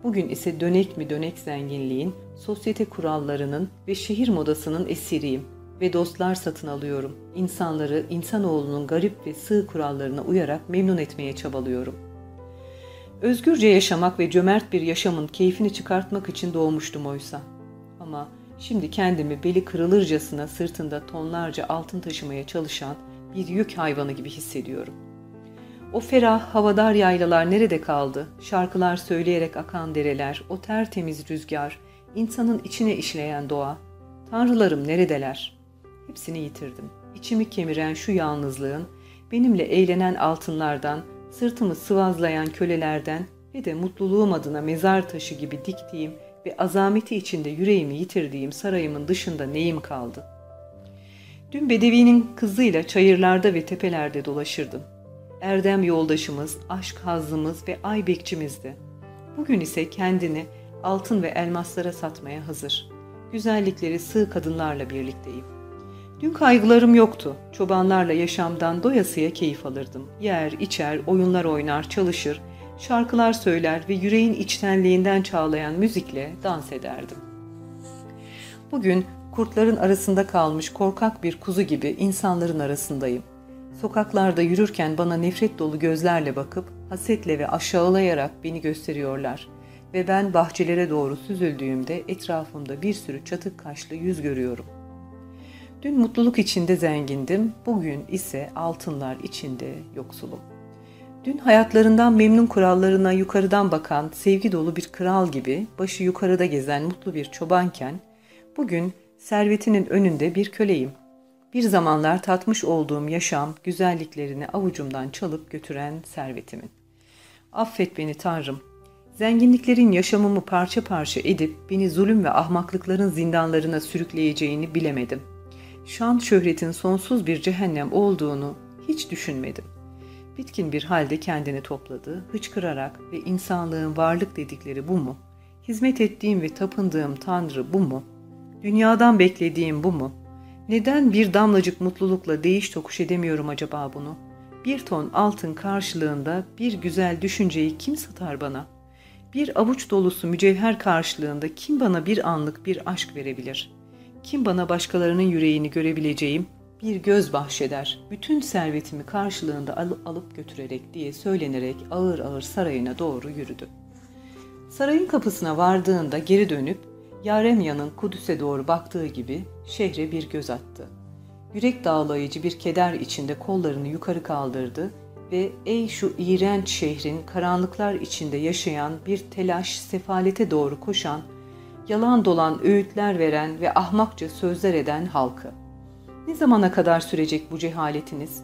Bugün ise dönek mi dönek zenginliğin, sosyete kurallarının ve şehir modasının esiriyim ve dostlar satın alıyorum. İnsanları insanoğlunun garip ve sığ kurallarına uyarak memnun etmeye çabalıyorum. Özgürce yaşamak ve cömert bir yaşamın keyfini çıkartmak için doğmuştum oysa. Ama şimdi kendimi beli kırılırcasına sırtında tonlarca altın taşımaya çalışan bir yük hayvanı gibi hissediyorum. O ferah, havadar yaylalar nerede kaldı? Şarkılar söyleyerek akan dereler, o tertemiz rüzgar, insanın içine işleyen doğa. Tanrılarım neredeler? Hepsini yitirdim. İçimi kemiren şu yalnızlığın, benimle eğlenen altınlardan, sırtımı sıvazlayan kölelerden ve de mutluluğum adına mezar taşı gibi diktiğim ve azameti içinde yüreğimi yitirdiğim sarayımın dışında neyim kaldı? Dün Bedevi'nin kızıyla çayırlarda ve tepelerde dolaşırdım. Erdem yoldaşımız, aşk hazımız ve ay bekçimizdi. Bugün ise kendini altın ve elmaslara satmaya hazır. Güzellikleri sığ kadınlarla birlikteyim. Dün kaygılarım yoktu. Çobanlarla yaşamdan doyasıya keyif alırdım. Yer, içer, oyunlar oynar, çalışır şarkılar söyler ve yüreğin içtenliğinden çağlayan müzikle dans ederdim. Bugün kurtların arasında kalmış korkak bir kuzu gibi insanların arasındayım. Sokaklarda yürürken bana nefret dolu gözlerle bakıp hasetle ve aşağılayarak beni gösteriyorlar ve ben bahçelere doğru süzüldüğümde etrafımda bir sürü çatık kaşlı yüz görüyorum. Dün mutluluk içinde zengindim, bugün ise altınlar içinde yoksulum. Dün hayatlarından memnun kurallarına yukarıdan bakan sevgi dolu bir kral gibi başı yukarıda gezen mutlu bir çobanken, bugün servetinin önünde bir köleyim. Bir zamanlar tatmış olduğum yaşam güzelliklerini avucumdan çalıp götüren servetimin. Affet beni Tanrım, zenginliklerin yaşamımı parça parça edip beni zulüm ve ahmaklıkların zindanlarına sürükleyeceğini bilemedim. Şan şöhretin sonsuz bir cehennem olduğunu hiç düşünmedim. Bitkin bir halde kendini topladı, hıçkırarak ve insanlığın varlık dedikleri bu mu? Hizmet ettiğim ve tapındığım Tanrı bu mu? Dünyadan beklediğim bu mu? Neden bir damlacık mutlulukla değiş tokuş edemiyorum acaba bunu? Bir ton altın karşılığında bir güzel düşünceyi kim satar bana? Bir avuç dolusu mücevher karşılığında kim bana bir anlık bir aşk verebilir? Kim bana başkalarının yüreğini görebileceğim bir göz bahşeder, bütün servetimi karşılığında al alıp götürerek diye söylenerek ağır ağır sarayına doğru yürüdü. Sarayın kapısına vardığında geri dönüp Yaremya'nın Kudüs'e doğru baktığı gibi şehre bir göz attı. Yürek dağlayıcı bir keder içinde kollarını yukarı kaldırdı ve ey şu iğrenç şehrin karanlıklar içinde yaşayan bir telaş sefalete doğru koşan, yalan dolan öğütler veren ve ahmakça sözler eden halkı. Ne zamana kadar sürecek bu cehaletiniz?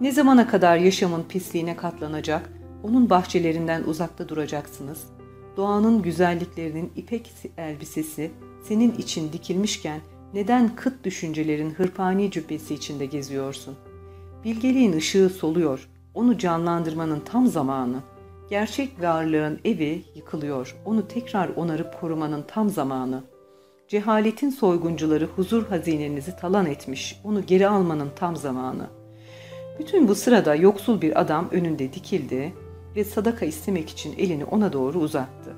Ne zamana kadar yaşamın pisliğine katlanacak, onun bahçelerinden uzakta duracaksınız? Doğanın güzelliklerinin ipek elbisesi senin için dikilmişken neden kıt düşüncelerin hırpani cübbesi içinde geziyorsun? Bilgeliğin ışığı soluyor, onu canlandırmanın tam zamanı. Gerçek varlığın evi yıkılıyor, onu tekrar onarıp korumanın tam zamanı. Cehaletin soyguncuları huzur hazinenizi talan etmiş, onu geri almanın tam zamanı. Bütün bu sırada yoksul bir adam önünde dikildi ve sadaka istemek için elini ona doğru uzattı.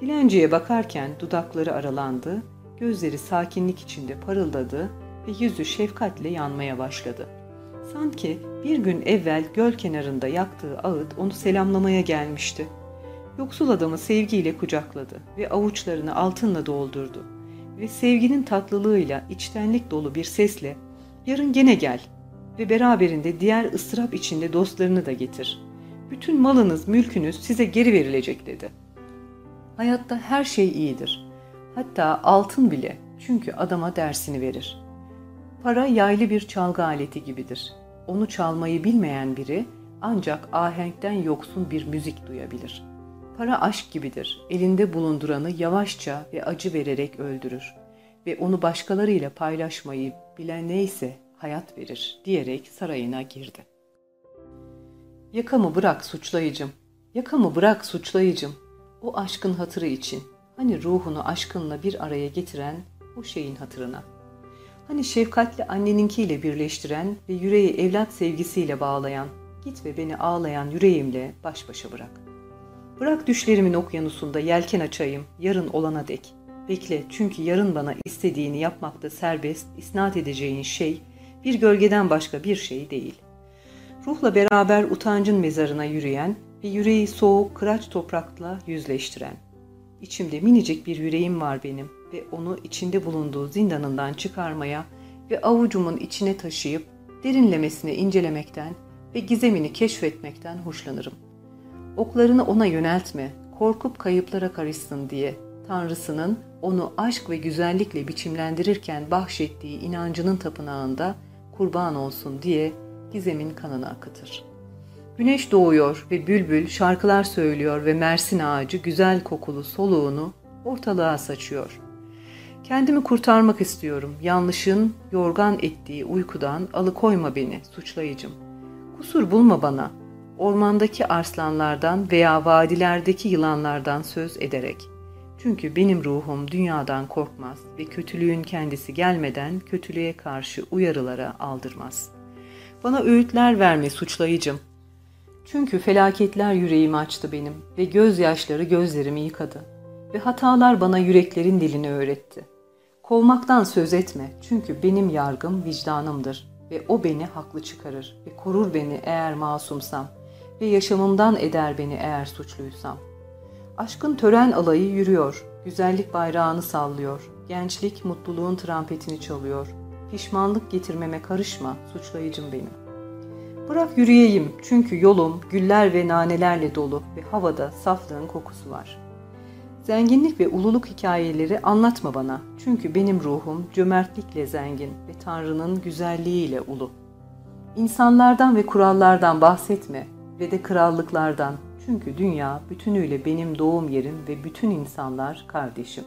Dilenciye bakarken dudakları aralandı, gözleri sakinlik içinde parıldadı ve yüzü şefkatle yanmaya başladı. Sanki bir gün evvel göl kenarında yaktığı ağıt onu selamlamaya gelmişti. Yoksul adamı sevgiyle kucakladı ve avuçlarını altınla doldurdu ve sevginin tatlılığıyla içtenlik dolu bir sesle ''Yarın gene gel ve beraberinde diğer ıstırap içinde dostlarını da getir. Bütün malınız, mülkünüz size geri verilecek.'' dedi. Hayatta her şey iyidir. Hatta altın bile çünkü adama dersini verir. Para yaylı bir çalgı aleti gibidir. Onu çalmayı bilmeyen biri ancak ahenkten yoksun bir müzik duyabilir.'' Para aşk gibidir. Elinde bulunduranı yavaşça ve acı vererek öldürür ve onu başkalarıyla paylaşmayı bilen neyse hayat verir diyerek sarayına girdi. Yakamı bırak suçlayıcım, yakamı bırak suçlayıcım. O aşkın hatırı için, hani ruhunu aşkınla bir araya getiren o şeyin hatırına. Hani şefkatli anneninkiyle birleştiren ve yüreği evlat sevgisiyle bağlayan, git ve beni ağlayan yüreğimle baş başa bırak.'' Bırak düşlerimin okyanusunda yelken açayım, yarın olana dek. Bekle çünkü yarın bana istediğini yapmakta serbest, isnat edeceğin şey bir gölgeden başka bir şey değil. Ruhla beraber utancın mezarına yürüyen ve yüreği soğuk, kıraç toprakla yüzleştiren. İçimde minicik bir yüreğim var benim ve onu içinde bulunduğu zindanından çıkarmaya ve avucumun içine taşıyıp derinlemesine incelemekten ve gizemini keşfetmekten hoşlanırım.'' Oklarını ona yöneltme, korkup kayıplara karışsın diye Tanrısının onu aşk ve güzellikle biçimlendirirken bahşettiği inancının tapınağında kurban olsun diye gizemin kanını akıtır. Güneş doğuyor ve bülbül şarkılar söylüyor ve mersin ağacı güzel kokulu soluğunu ortalığa saçıyor. Kendimi kurtarmak istiyorum. Yanlışın yorgan ettiği uykudan alıkoyma beni suçlayıcım. Kusur bulma bana ormandaki arslanlardan veya vadilerdeki yılanlardan söz ederek. Çünkü benim ruhum dünyadan korkmaz ve kötülüğün kendisi gelmeden kötülüğe karşı uyarılara aldırmaz. Bana öğütler verme suçlayıcım. Çünkü felaketler yüreğimi açtı benim ve gözyaşları gözlerimi yıkadı. Ve hatalar bana yüreklerin dilini öğretti. Kovmaktan söz etme çünkü benim yargım vicdanımdır ve o beni haklı çıkarır ve korur beni eğer masumsam ve yaşamımdan eder beni eğer suçluysam. Aşkın tören alayı yürüyor, güzellik bayrağını sallıyor, gençlik mutluluğun trampetini çalıyor. Pişmanlık getirmeme karışma, suçlayıcım benim. Bırak yürüyeyim çünkü yolum güller ve nanelerle dolu ve havada saflığın kokusu var. Zenginlik ve ululuk hikayeleri anlatma bana çünkü benim ruhum cömertlikle zengin ve Tanrı'nın güzelliğiyle ulu. İnsanlardan ve kurallardan bahsetme ve de krallıklardan çünkü dünya bütünüyle benim doğum yerim ve bütün insanlar kardeşim.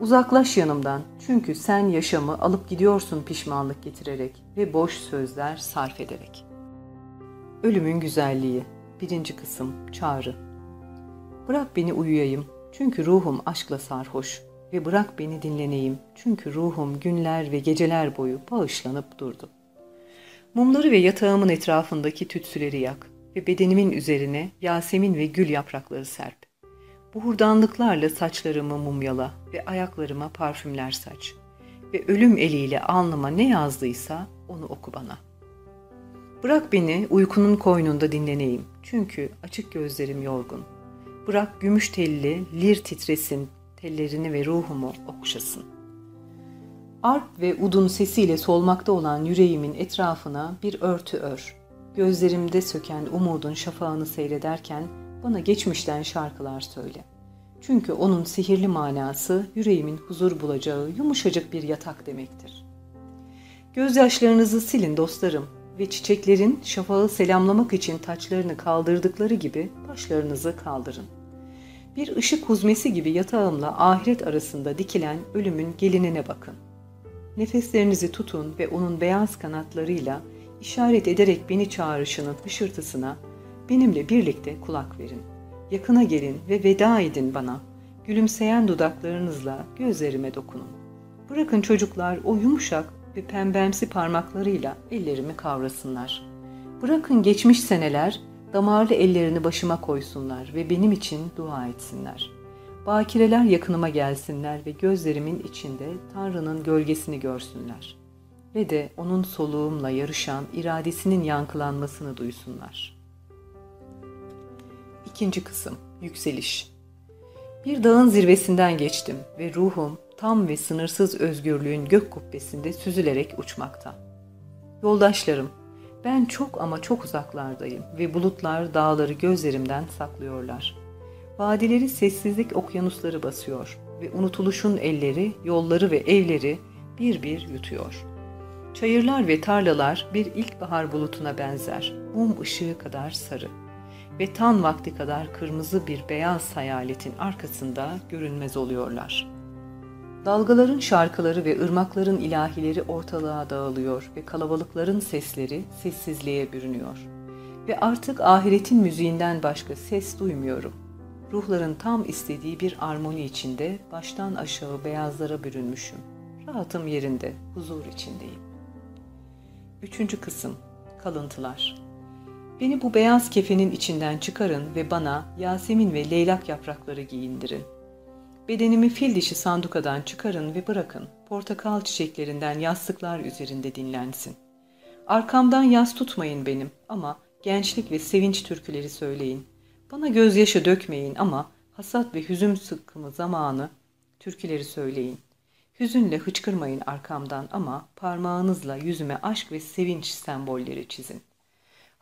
Uzaklaş yanımdan çünkü sen yaşamı alıp gidiyorsun pişmanlık getirerek ve boş sözler sarf ederek. Ölümün Güzelliği 1. Kısım Çağrı Bırak beni uyuyayım çünkü ruhum aşkla sarhoş ve bırak beni dinleneyim çünkü ruhum günler ve geceler boyu bağışlanıp durdu. Mumları ve yatağımın etrafındaki tütsüleri yak ve bedenimin üzerine yasemin ve gül yaprakları serp. Bu hurdanlıklarla saçlarımı mumyala ve ayaklarıma parfümler saç. Ve ölüm eliyle alnıma ne yazdıysa onu oku bana. Bırak beni uykunun koynunda dinleneyim. Çünkü açık gözlerim yorgun. Bırak gümüş telli lir titresin, tellerini ve ruhumu okşasın. Arp ve udun sesiyle solmakta olan yüreğimin etrafına bir örtü ör. Gözlerimde söken umudun şafağını seyrederken bana geçmişten şarkılar söyle. Çünkü onun sihirli manası yüreğimin huzur bulacağı yumuşacık bir yatak demektir. Gözyaşlarınızı silin dostlarım ve çiçeklerin şafağı selamlamak için taçlarını kaldırdıkları gibi başlarınızı kaldırın. Bir ışık huzmesi gibi yatağımla ahiret arasında dikilen ölümün gelinine bakın. Nefeslerinizi tutun ve onun beyaz kanatlarıyla işaret ederek beni çağrışının hışırtısına benimle birlikte kulak verin. Yakına gelin ve veda edin bana. Gülümseyen dudaklarınızla gözlerime dokunun. Bırakın çocuklar o yumuşak ve pembemsi parmaklarıyla ellerimi kavrasınlar. Bırakın geçmiş seneler damarlı ellerini başıma koysunlar ve benim için dua etsinler. Bakireler yakınıma gelsinler ve gözlerimin içinde Tanrı'nın gölgesini görsünler. Ve de onun soluğumla yarışan iradesinin yankılanmasını duysunlar. İkinci kısım Yükseliş Bir dağın zirvesinden geçtim ve ruhum tam ve sınırsız özgürlüğün gök kubbesinde süzülerek uçmakta. Yoldaşlarım, ben çok ama çok uzaklardayım ve bulutlar dağları gözlerimden saklıyorlar. Vadileri sessizlik okyanusları basıyor ve unutuluşun elleri, yolları ve evleri bir bir yutuyor. Çayırlar ve tarlalar bir ilkbahar bulutuna benzer, mum ışığı kadar sarı ve tan vakti kadar kırmızı bir beyaz hayaletin arkasında görünmez oluyorlar.'' Dalgaların şarkıları ve ırmakların ilahileri ortalığa dağılıyor ve kalabalıkların sesleri sessizliğe bürünüyor. Ve artık ahiretin müziğinden başka ses duymuyorum. Ruhların tam istediği bir armoni içinde baştan aşağı beyazlara bürünmüşüm. Rahatım yerinde, huzur içindeyim. Üçüncü kısım, kalıntılar. Beni bu beyaz kefenin içinden çıkarın ve bana Yasemin ve leylak yaprakları giyindirin. Bedenimi fil dişi sandukadan çıkarın ve bırakın. Portakal çiçeklerinden yastıklar üzerinde dinlensin. Arkamdan yas tutmayın benim ama gençlik ve sevinç türküleri söyleyin. Bana gözyaşı dökmeyin ama hasat ve hüzün sıkkımı zamanı türküleri söyleyin. Hüzünle hıçkırmayın arkamdan ama parmağınızla yüzüme aşk ve sevinç sembolleri çizin.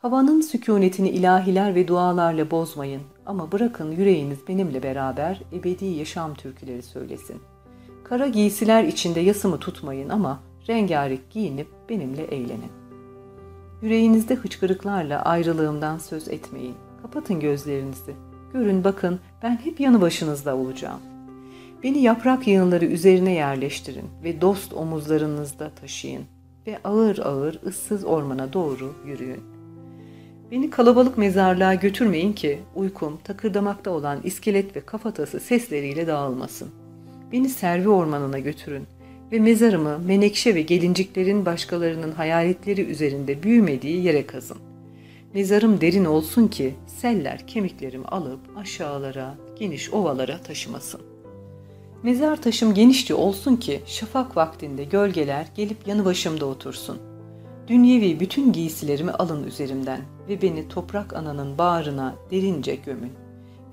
Havanın sükunetini ilahiler ve dualarla bozmayın ama bırakın yüreğiniz benimle beraber ebedi yaşam türküleri söylesin. Kara giysiler içinde yasımı tutmayın ama rengarenk giyinip benimle eğlenin. Yüreğinizde hıçkırıklarla ayrılığımdan söz etmeyin. Kapatın gözlerinizi. Görün bakın ben hep yanı başınızda olacağım. Beni yaprak yığınları üzerine yerleştirin ve dost omuzlarınızda taşıyın ve ağır ağır ıssız ormana doğru yürüyün. Beni kalabalık mezarlığa götürmeyin ki uykum takırdamakta olan iskelet ve kafatası sesleriyle dağılmasın. Beni servi ormanına götürün ve mezarımı menekşe ve gelinciklerin başkalarının hayaletleri üzerinde büyümediği yere kazın. Mezarım derin olsun ki seller kemiklerimi alıp aşağılara, geniş ovalara taşımasın. Mezar taşım genişçe olsun ki şafak vaktinde gölgeler gelip yanı başımda otursun. Dünyevi bütün giysilerimi alın üzerimden ve beni toprak ananın bağrına derince gömün.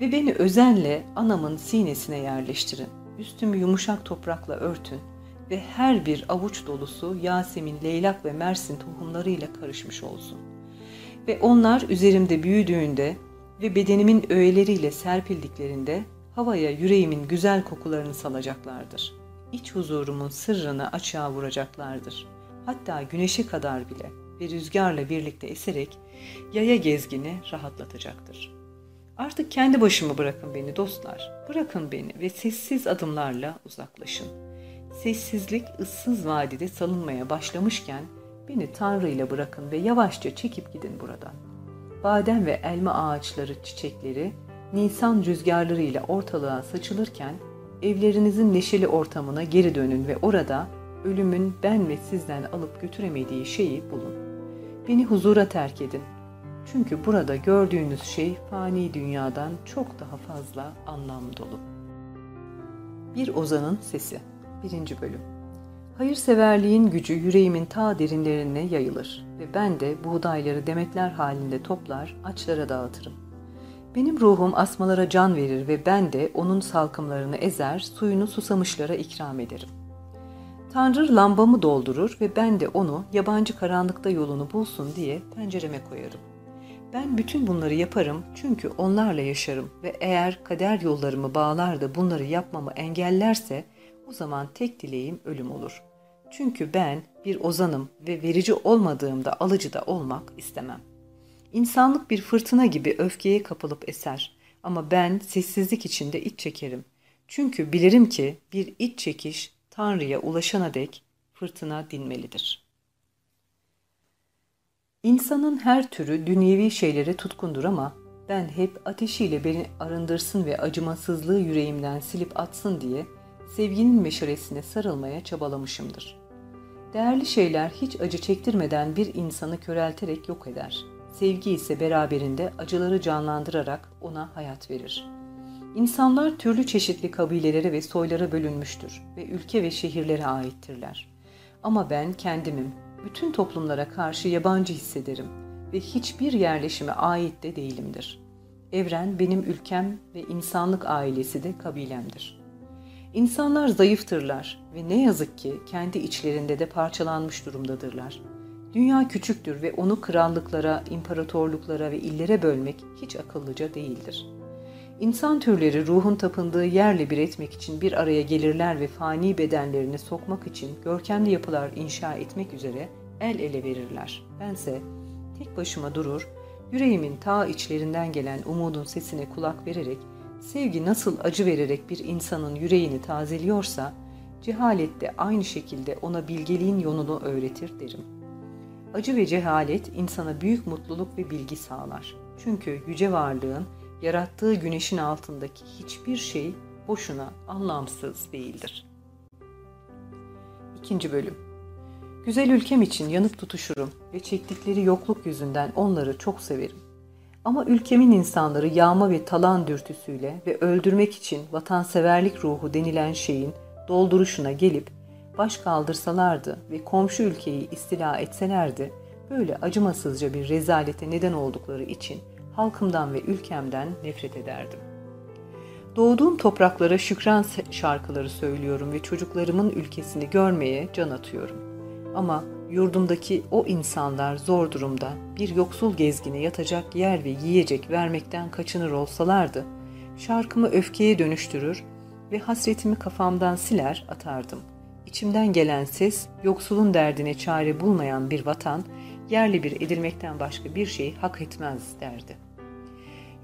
Ve beni özenle anamın sinesine yerleştirin. Üstümü yumuşak toprakla örtün ve her bir avuç dolusu Yasemin, leylak ve mersin tohumlarıyla karışmış olsun. Ve onlar üzerimde büyüdüğünde ve bedenimin öğeleriyle serpildiklerinde havaya yüreğimin güzel kokularını salacaklardır. İç huzurumun sırrını açığa vuracaklardır. Hatta güneşe kadar bile ve rüzgarla birlikte eserek yaya gezgini rahatlatacaktır. Artık kendi başımı bırakın beni dostlar. Bırakın beni ve sessiz adımlarla uzaklaşın. Sessizlik ıssız vadide salınmaya başlamışken beni Tanrı ile bırakın ve yavaşça çekip gidin buradan. Badem ve elma ağaçları çiçekleri Nisan rüzgarlarıyla ortalığa saçılırken evlerinizin neşeli ortamına geri dönün ve orada ölümün ben ve sizden alıp götüremediği şeyi bulun. Beni huzura terk edin. Çünkü burada gördüğünüz şey fani dünyadan çok daha fazla anlam dolu. Bir Ozanın Sesi 1. Bölüm Hayırseverliğin gücü yüreğimin ta derinlerine yayılır ve ben de buğdayları demetler halinde toplar, açlara dağıtırım. Benim ruhum asmalara can verir ve ben de onun salkımlarını ezer, suyunu susamışlara ikram ederim. Tanrı lambamı doldurur ve ben de onu yabancı karanlıkta yolunu bulsun diye pencereme koyarım. Ben bütün bunları yaparım çünkü onlarla yaşarım ve eğer kader yollarımı bağlar da bunları yapmamı engellerse o zaman tek dileğim ölüm olur. Çünkü ben bir ozanım ve verici olmadığımda alıcı da olmak istemem. İnsanlık bir fırtına gibi öfkeye kapılıp eser ama ben sessizlik içinde iç çekerim. Çünkü bilirim ki bir iç çekiş Tanrı'ya ulaşana dek fırtına dinmelidir. İnsanın her türü dünyevi şeylere tutkundur ama ben hep ateşiyle beni arındırsın ve acımasızlığı yüreğimden silip atsın diye sevginin meşalesine sarılmaya çabalamışımdır. Değerli şeyler hiç acı çektirmeden bir insanı körelterek yok eder. Sevgi ise beraberinde acıları canlandırarak ona hayat verir. İnsanlar türlü çeşitli kabilelere ve soylara bölünmüştür ve ülke ve şehirlere aittirler. Ama ben kendimim, bütün toplumlara karşı yabancı hissederim ve hiçbir yerleşime ait de değilimdir. Evren benim ülkem ve insanlık ailesi de kabilemdir. İnsanlar zayıftırlar ve ne yazık ki kendi içlerinde de parçalanmış durumdadırlar. Dünya küçüktür ve onu krallıklara, imparatorluklara ve illere bölmek hiç akıllıca değildir. İnsan türleri ruhun tapındığı yerle bir etmek için bir araya gelirler ve fani bedenlerini sokmak için görkemli yapılar inşa etmek üzere el ele verirler. Bense tek başıma durur, yüreğimin ta içlerinden gelen umudun sesine kulak vererek, sevgi nasıl acı vererek bir insanın yüreğini tazeliyorsa, cehalet de aynı şekilde ona bilgeliğin yolunu öğretir derim.'' Acı ve cehalet insana büyük mutluluk ve bilgi sağlar. Çünkü yüce varlığın yarattığı güneşin altındaki hiçbir şey boşuna anlamsız değildir. İkinci bölüm Güzel ülkem için yanıp tutuşurum ve çektikleri yokluk yüzünden onları çok severim. Ama ülkemin insanları yağma ve talan dürtüsüyle ve öldürmek için vatanseverlik ruhu denilen şeyin dolduruşuna gelip baş kaldırsalardı ve komşu ülkeyi istila etselerdi, böyle acımasızca bir rezalete neden oldukları için halkımdan ve ülkemden nefret ederdim. Doğduğum topraklara şükran şarkıları söylüyorum ve çocuklarımın ülkesini görmeye can atıyorum. Ama yurdumdaki o insanlar zor durumda bir yoksul gezgine yatacak yer ve yiyecek vermekten kaçınır olsalardı, şarkımı öfkeye dönüştürür ve hasretimi kafamdan siler atardım. İçimden gelen ses, yoksulun derdine çare bulmayan bir vatan, yerli bir edilmekten başka bir şey hak etmez derdi.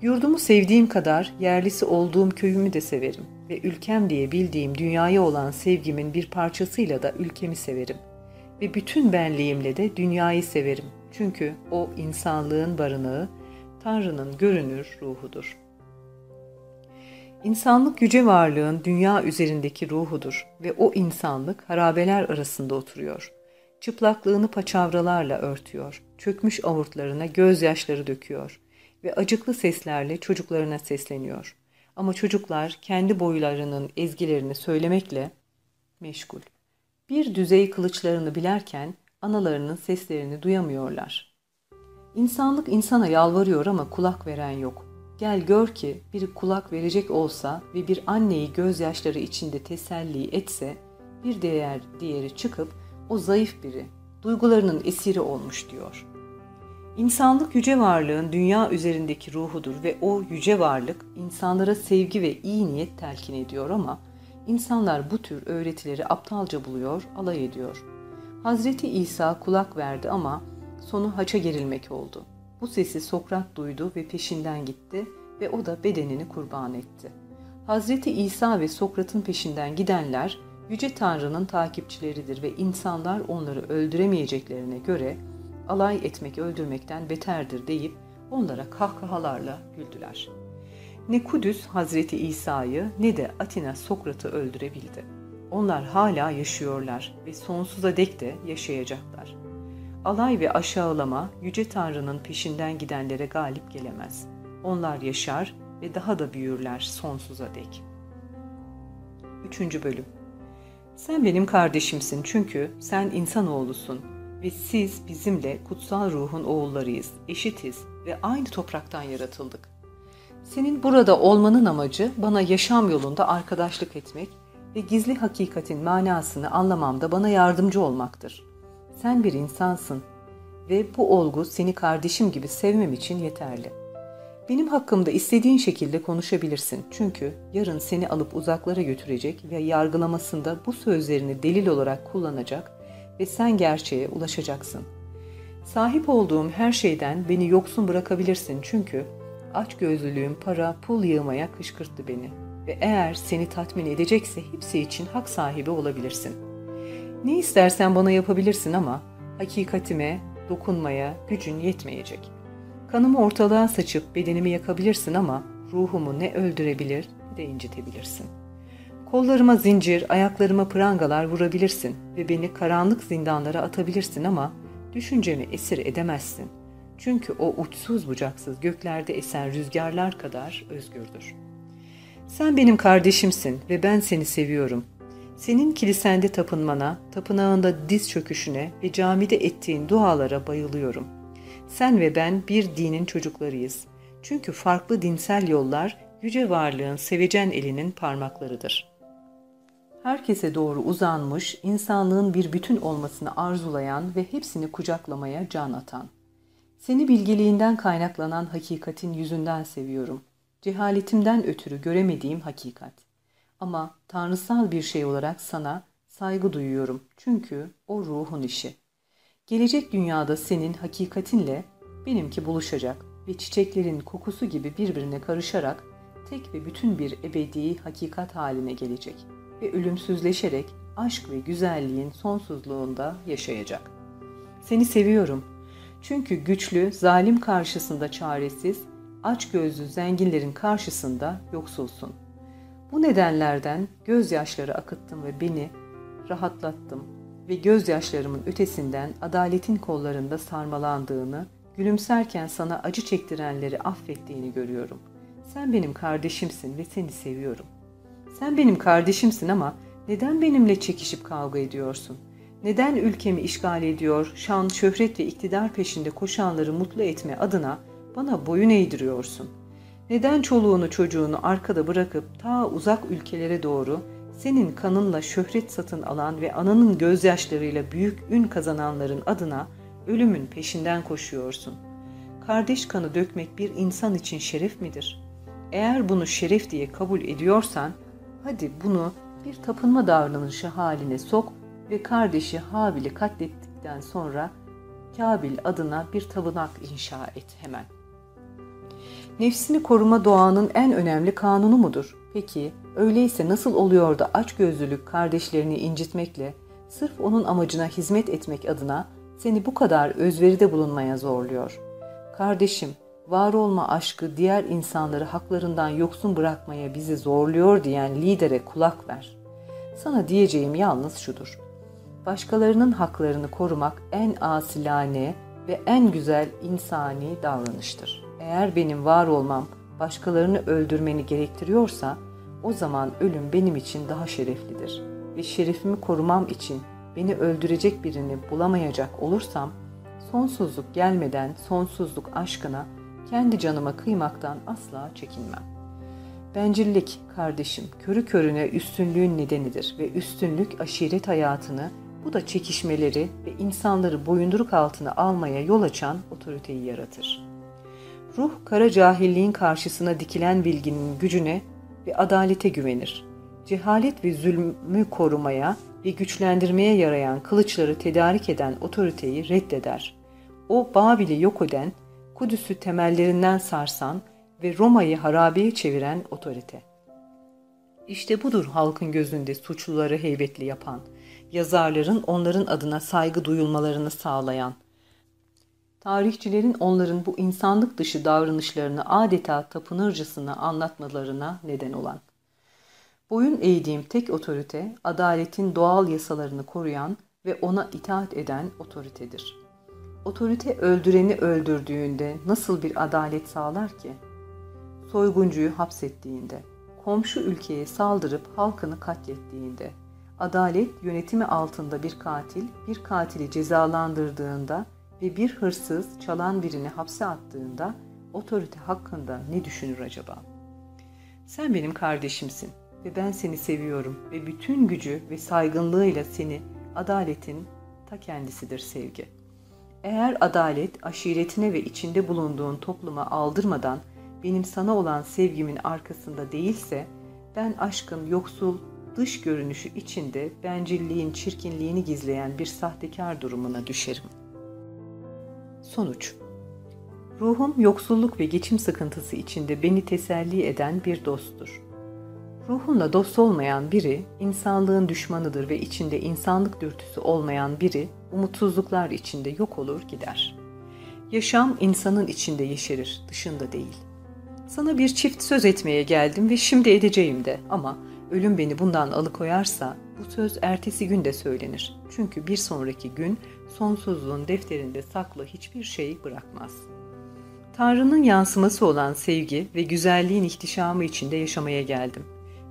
Yurdumu sevdiğim kadar yerlisi olduğum köyümü de severim ve ülkem diye bildiğim dünyaya olan sevgimin bir parçasıyla da ülkemi severim. Ve bütün benliğimle de dünyayı severim. Çünkü o insanlığın barınağı, Tanrı'nın görünür ruhudur.'' İnsanlık yüce varlığın dünya üzerindeki ruhudur ve o insanlık harabeler arasında oturuyor. Çıplaklığını paçavralarla örtüyor, çökmüş avurtlarına gözyaşları döküyor ve acıklı seslerle çocuklarına sesleniyor. Ama çocuklar kendi boylarının ezgilerini söylemekle meşgul. Bir düzey kılıçlarını bilerken analarının seslerini duyamıyorlar. İnsanlık insana yalvarıyor ama kulak veren yok. Gel gör ki biri kulak verecek olsa ve bir anneyi gözyaşları içinde teselli etse, bir değer diğeri çıkıp o zayıf biri, duygularının esiri olmuş diyor. İnsanlık yüce varlığın dünya üzerindeki ruhudur ve o yüce varlık insanlara sevgi ve iyi niyet telkin ediyor ama insanlar bu tür öğretileri aptalca buluyor, alay ediyor. Hazreti İsa kulak verdi ama sonu haça gerilmek oldu. Bu sesi Sokrat duydu ve peşinden gitti ve o da bedenini kurban etti. Hazreti İsa ve Sokrat'ın peşinden gidenler Yüce Tanrı'nın takipçileridir ve insanlar onları öldüremeyeceklerine göre alay etmek öldürmekten beterdir deyip onlara kahkahalarla güldüler. Ne Kudüs Hazreti İsa'yı ne de Atina Sokrat'ı öldürebildi. Onlar hala yaşıyorlar ve sonsuza dek de yaşayacaklar. Alay ve aşağılama Yüce Tanrı'nın peşinden gidenlere galip gelemez. Onlar yaşar ve daha da büyürler sonsuza dek. 3. Bölüm Sen benim kardeşimsin çünkü sen insanoğlusun ve siz bizimle kutsal ruhun oğullarıyız, eşitiz ve aynı topraktan yaratıldık. Senin burada olmanın amacı bana yaşam yolunda arkadaşlık etmek ve gizli hakikatin manasını anlamamda bana yardımcı olmaktır. Sen bir insansın ve bu olgu seni kardeşim gibi sevmem için yeterli. Benim hakkımda istediğin şekilde konuşabilirsin çünkü yarın seni alıp uzaklara götürecek ve yargılamasında bu sözlerini delil olarak kullanacak ve sen gerçeğe ulaşacaksın. Sahip olduğum her şeyden beni yoksun bırakabilirsin çünkü aç gözlülüğüm para, pul yığmaya kışkırttı beni ve eğer seni tatmin edecekse hepsi için hak sahibi olabilirsin. Ne istersen bana yapabilirsin ama hakikatime dokunmaya gücün yetmeyecek. Kanımı ortalığa saçıp bedenimi yakabilirsin ama ruhumu ne öldürebilir ne de incitebilirsin. Kollarıma zincir, ayaklarıma prangalar vurabilirsin ve beni karanlık zindanlara atabilirsin ama düşüncemi esir edemezsin. Çünkü o uçsuz bucaksız göklerde esen rüzgarlar kadar özgürdür. Sen benim kardeşimsin ve ben seni seviyorum. Senin kilisende tapınmana, tapınağında diz çöküşüne ve camide ettiğin dualara bayılıyorum. Sen ve ben bir dinin çocuklarıyız. Çünkü farklı dinsel yollar yüce varlığın sevecen elinin parmaklarıdır. Herkese doğru uzanmış, insanlığın bir bütün olmasını arzulayan ve hepsini kucaklamaya can atan. Seni bilgiliğinden kaynaklanan hakikatin yüzünden seviyorum. Cehaletimden ötürü göremediğim hakikat. Ama tanrısal bir şey olarak sana saygı duyuyorum. Çünkü o ruhun işi. Gelecek dünyada senin hakikatinle benimki buluşacak ve çiçeklerin kokusu gibi birbirine karışarak tek ve bütün bir ebedi hakikat haline gelecek ve ölümsüzleşerek aşk ve güzelliğin sonsuzluğunda yaşayacak. Seni seviyorum. Çünkü güçlü, zalim karşısında çaresiz, aç gözlü zenginlerin karşısında yoksulsun. Bu nedenlerden gözyaşları akıttım ve beni rahatlattım ve gözyaşlarımın ötesinden adaletin kollarında sarmalandığını, gülümserken sana acı çektirenleri affettiğini görüyorum. Sen benim kardeşimsin ve seni seviyorum. Sen benim kardeşimsin ama neden benimle çekişip kavga ediyorsun? Neden ülkemi işgal ediyor, şan, şöhret ve iktidar peşinde koşanları mutlu etme adına bana boyun eğdiriyorsun? Neden çoluğunu çocuğunu arkada bırakıp ta uzak ülkelere doğru senin kanınla şöhret satın alan ve ananın gözyaşlarıyla büyük ün kazananların adına ölümün peşinden koşuyorsun? Kardeş kanı dökmek bir insan için şeref midir? Eğer bunu şeref diye kabul ediyorsan, hadi bunu bir tapınma davranışı haline sok ve kardeşi Habil'i katlettikten sonra Kabil adına bir tapınak inşa et hemen. Nefsini koruma doğanın en önemli kanunu mudur? Peki öyleyse nasıl oluyor da açgözlülük kardeşlerini incitmekle sırf onun amacına hizmet etmek adına seni bu kadar özveride bulunmaya zorluyor? Kardeşim, var olma aşkı diğer insanları haklarından yoksun bırakmaya bizi zorluyor diyen lidere kulak ver. Sana diyeceğim yalnız şudur. başkalarının haklarını korumak en asilane ve en güzel insani davranıştır. Eğer benim var olmam başkalarını öldürmeni gerektiriyorsa o zaman ölüm benim için daha şereflidir ve şerefimi korumam için beni öldürecek birini bulamayacak olursam sonsuzluk gelmeden sonsuzluk aşkına kendi canıma kıymaktan asla çekinmem. Bencillik kardeşim körü körüne üstünlüğün nedenidir ve üstünlük aşiret hayatını bu da çekişmeleri ve insanları boyunduruk altına almaya yol açan otoriteyi yaratır. Ruh kara cahilliğin karşısına dikilen bilginin gücüne ve adalete güvenir. Cehalet ve zulmü korumaya ve güçlendirmeye yarayan kılıçları tedarik eden otoriteyi reddeder. O Babil'i yok eden, Kudüs'ü temellerinden sarsan ve Roma'yı harabeye çeviren otorite. İşte budur halkın gözünde suçluları heybetli yapan, yazarların onların adına saygı duyulmalarını sağlayan, tarihçilerin onların bu insanlık dışı davranışlarını adeta tapınırcasına anlatmalarına neden olan. Boyun eğdiğim tek otorite, adaletin doğal yasalarını koruyan ve ona itaat eden otoritedir. Otorite öldüreni öldürdüğünde nasıl bir adalet sağlar ki? Soyguncuyu hapsettiğinde, komşu ülkeye saldırıp halkını katlettiğinde, adalet yönetimi altında bir katil, bir katili cezalandırdığında ve bir hırsız çalan birini hapse attığında otorite hakkında ne düşünür acaba? Sen benim kardeşimsin ve ben seni seviyorum ve bütün gücü ve saygınlığıyla seni adaletin ta kendisidir sevgi. Eğer adalet aşiretine ve içinde bulunduğun topluma aldırmadan benim sana olan sevgimin arkasında değilse ben aşkın yoksul dış görünüşü içinde bencilliğin çirkinliğini gizleyen bir sahtekar durumuna düşerim. Sonuç Ruhum yoksulluk ve geçim sıkıntısı içinde beni teselli eden bir dosttur. Ruhunla dost olmayan biri, insanlığın düşmanıdır ve içinde insanlık dürtüsü olmayan biri, umutsuzluklar içinde yok olur gider. Yaşam insanın içinde yeşerir, dışında değil. Sana bir çift söz etmeye geldim ve şimdi edeceğim de ama ölüm beni bundan alıkoyarsa bu söz ertesi gün de söylenir. Çünkü bir sonraki gün sonsuzluğun defterinde saklı hiçbir şey bırakmaz. Tanrı'nın yansıması olan sevgi ve güzelliğin ihtişamı içinde yaşamaya geldim.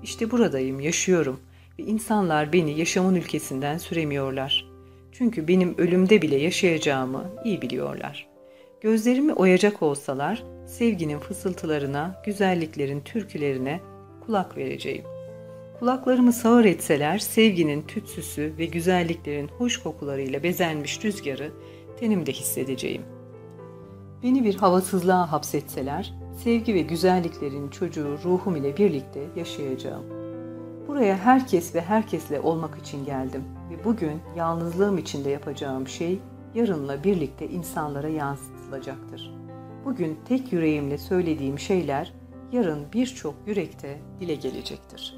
İşte buradayım, yaşıyorum ve insanlar beni yaşamın ülkesinden süremiyorlar. Çünkü benim ölümde bile yaşayacağımı iyi biliyorlar. Gözlerimi oyacak olsalar sevginin fısıltılarına, güzelliklerin türkülerine kulak vereceğim. Kulaklarımı sağır etseler sevginin tütsüsü ve güzelliklerin hoş kokularıyla bezenmiş rüzgarı tenimde hissedeceğim. Beni bir havasızlığa hapsetseler sevgi ve güzelliklerin çocuğu ruhum ile birlikte yaşayacağım. Buraya herkes ve herkesle olmak için geldim ve bugün yalnızlığım içinde yapacağım şey yarınla birlikte insanlara yansıtılacaktır. Bugün tek yüreğimle söylediğim şeyler yarın birçok yürekte dile gelecektir.''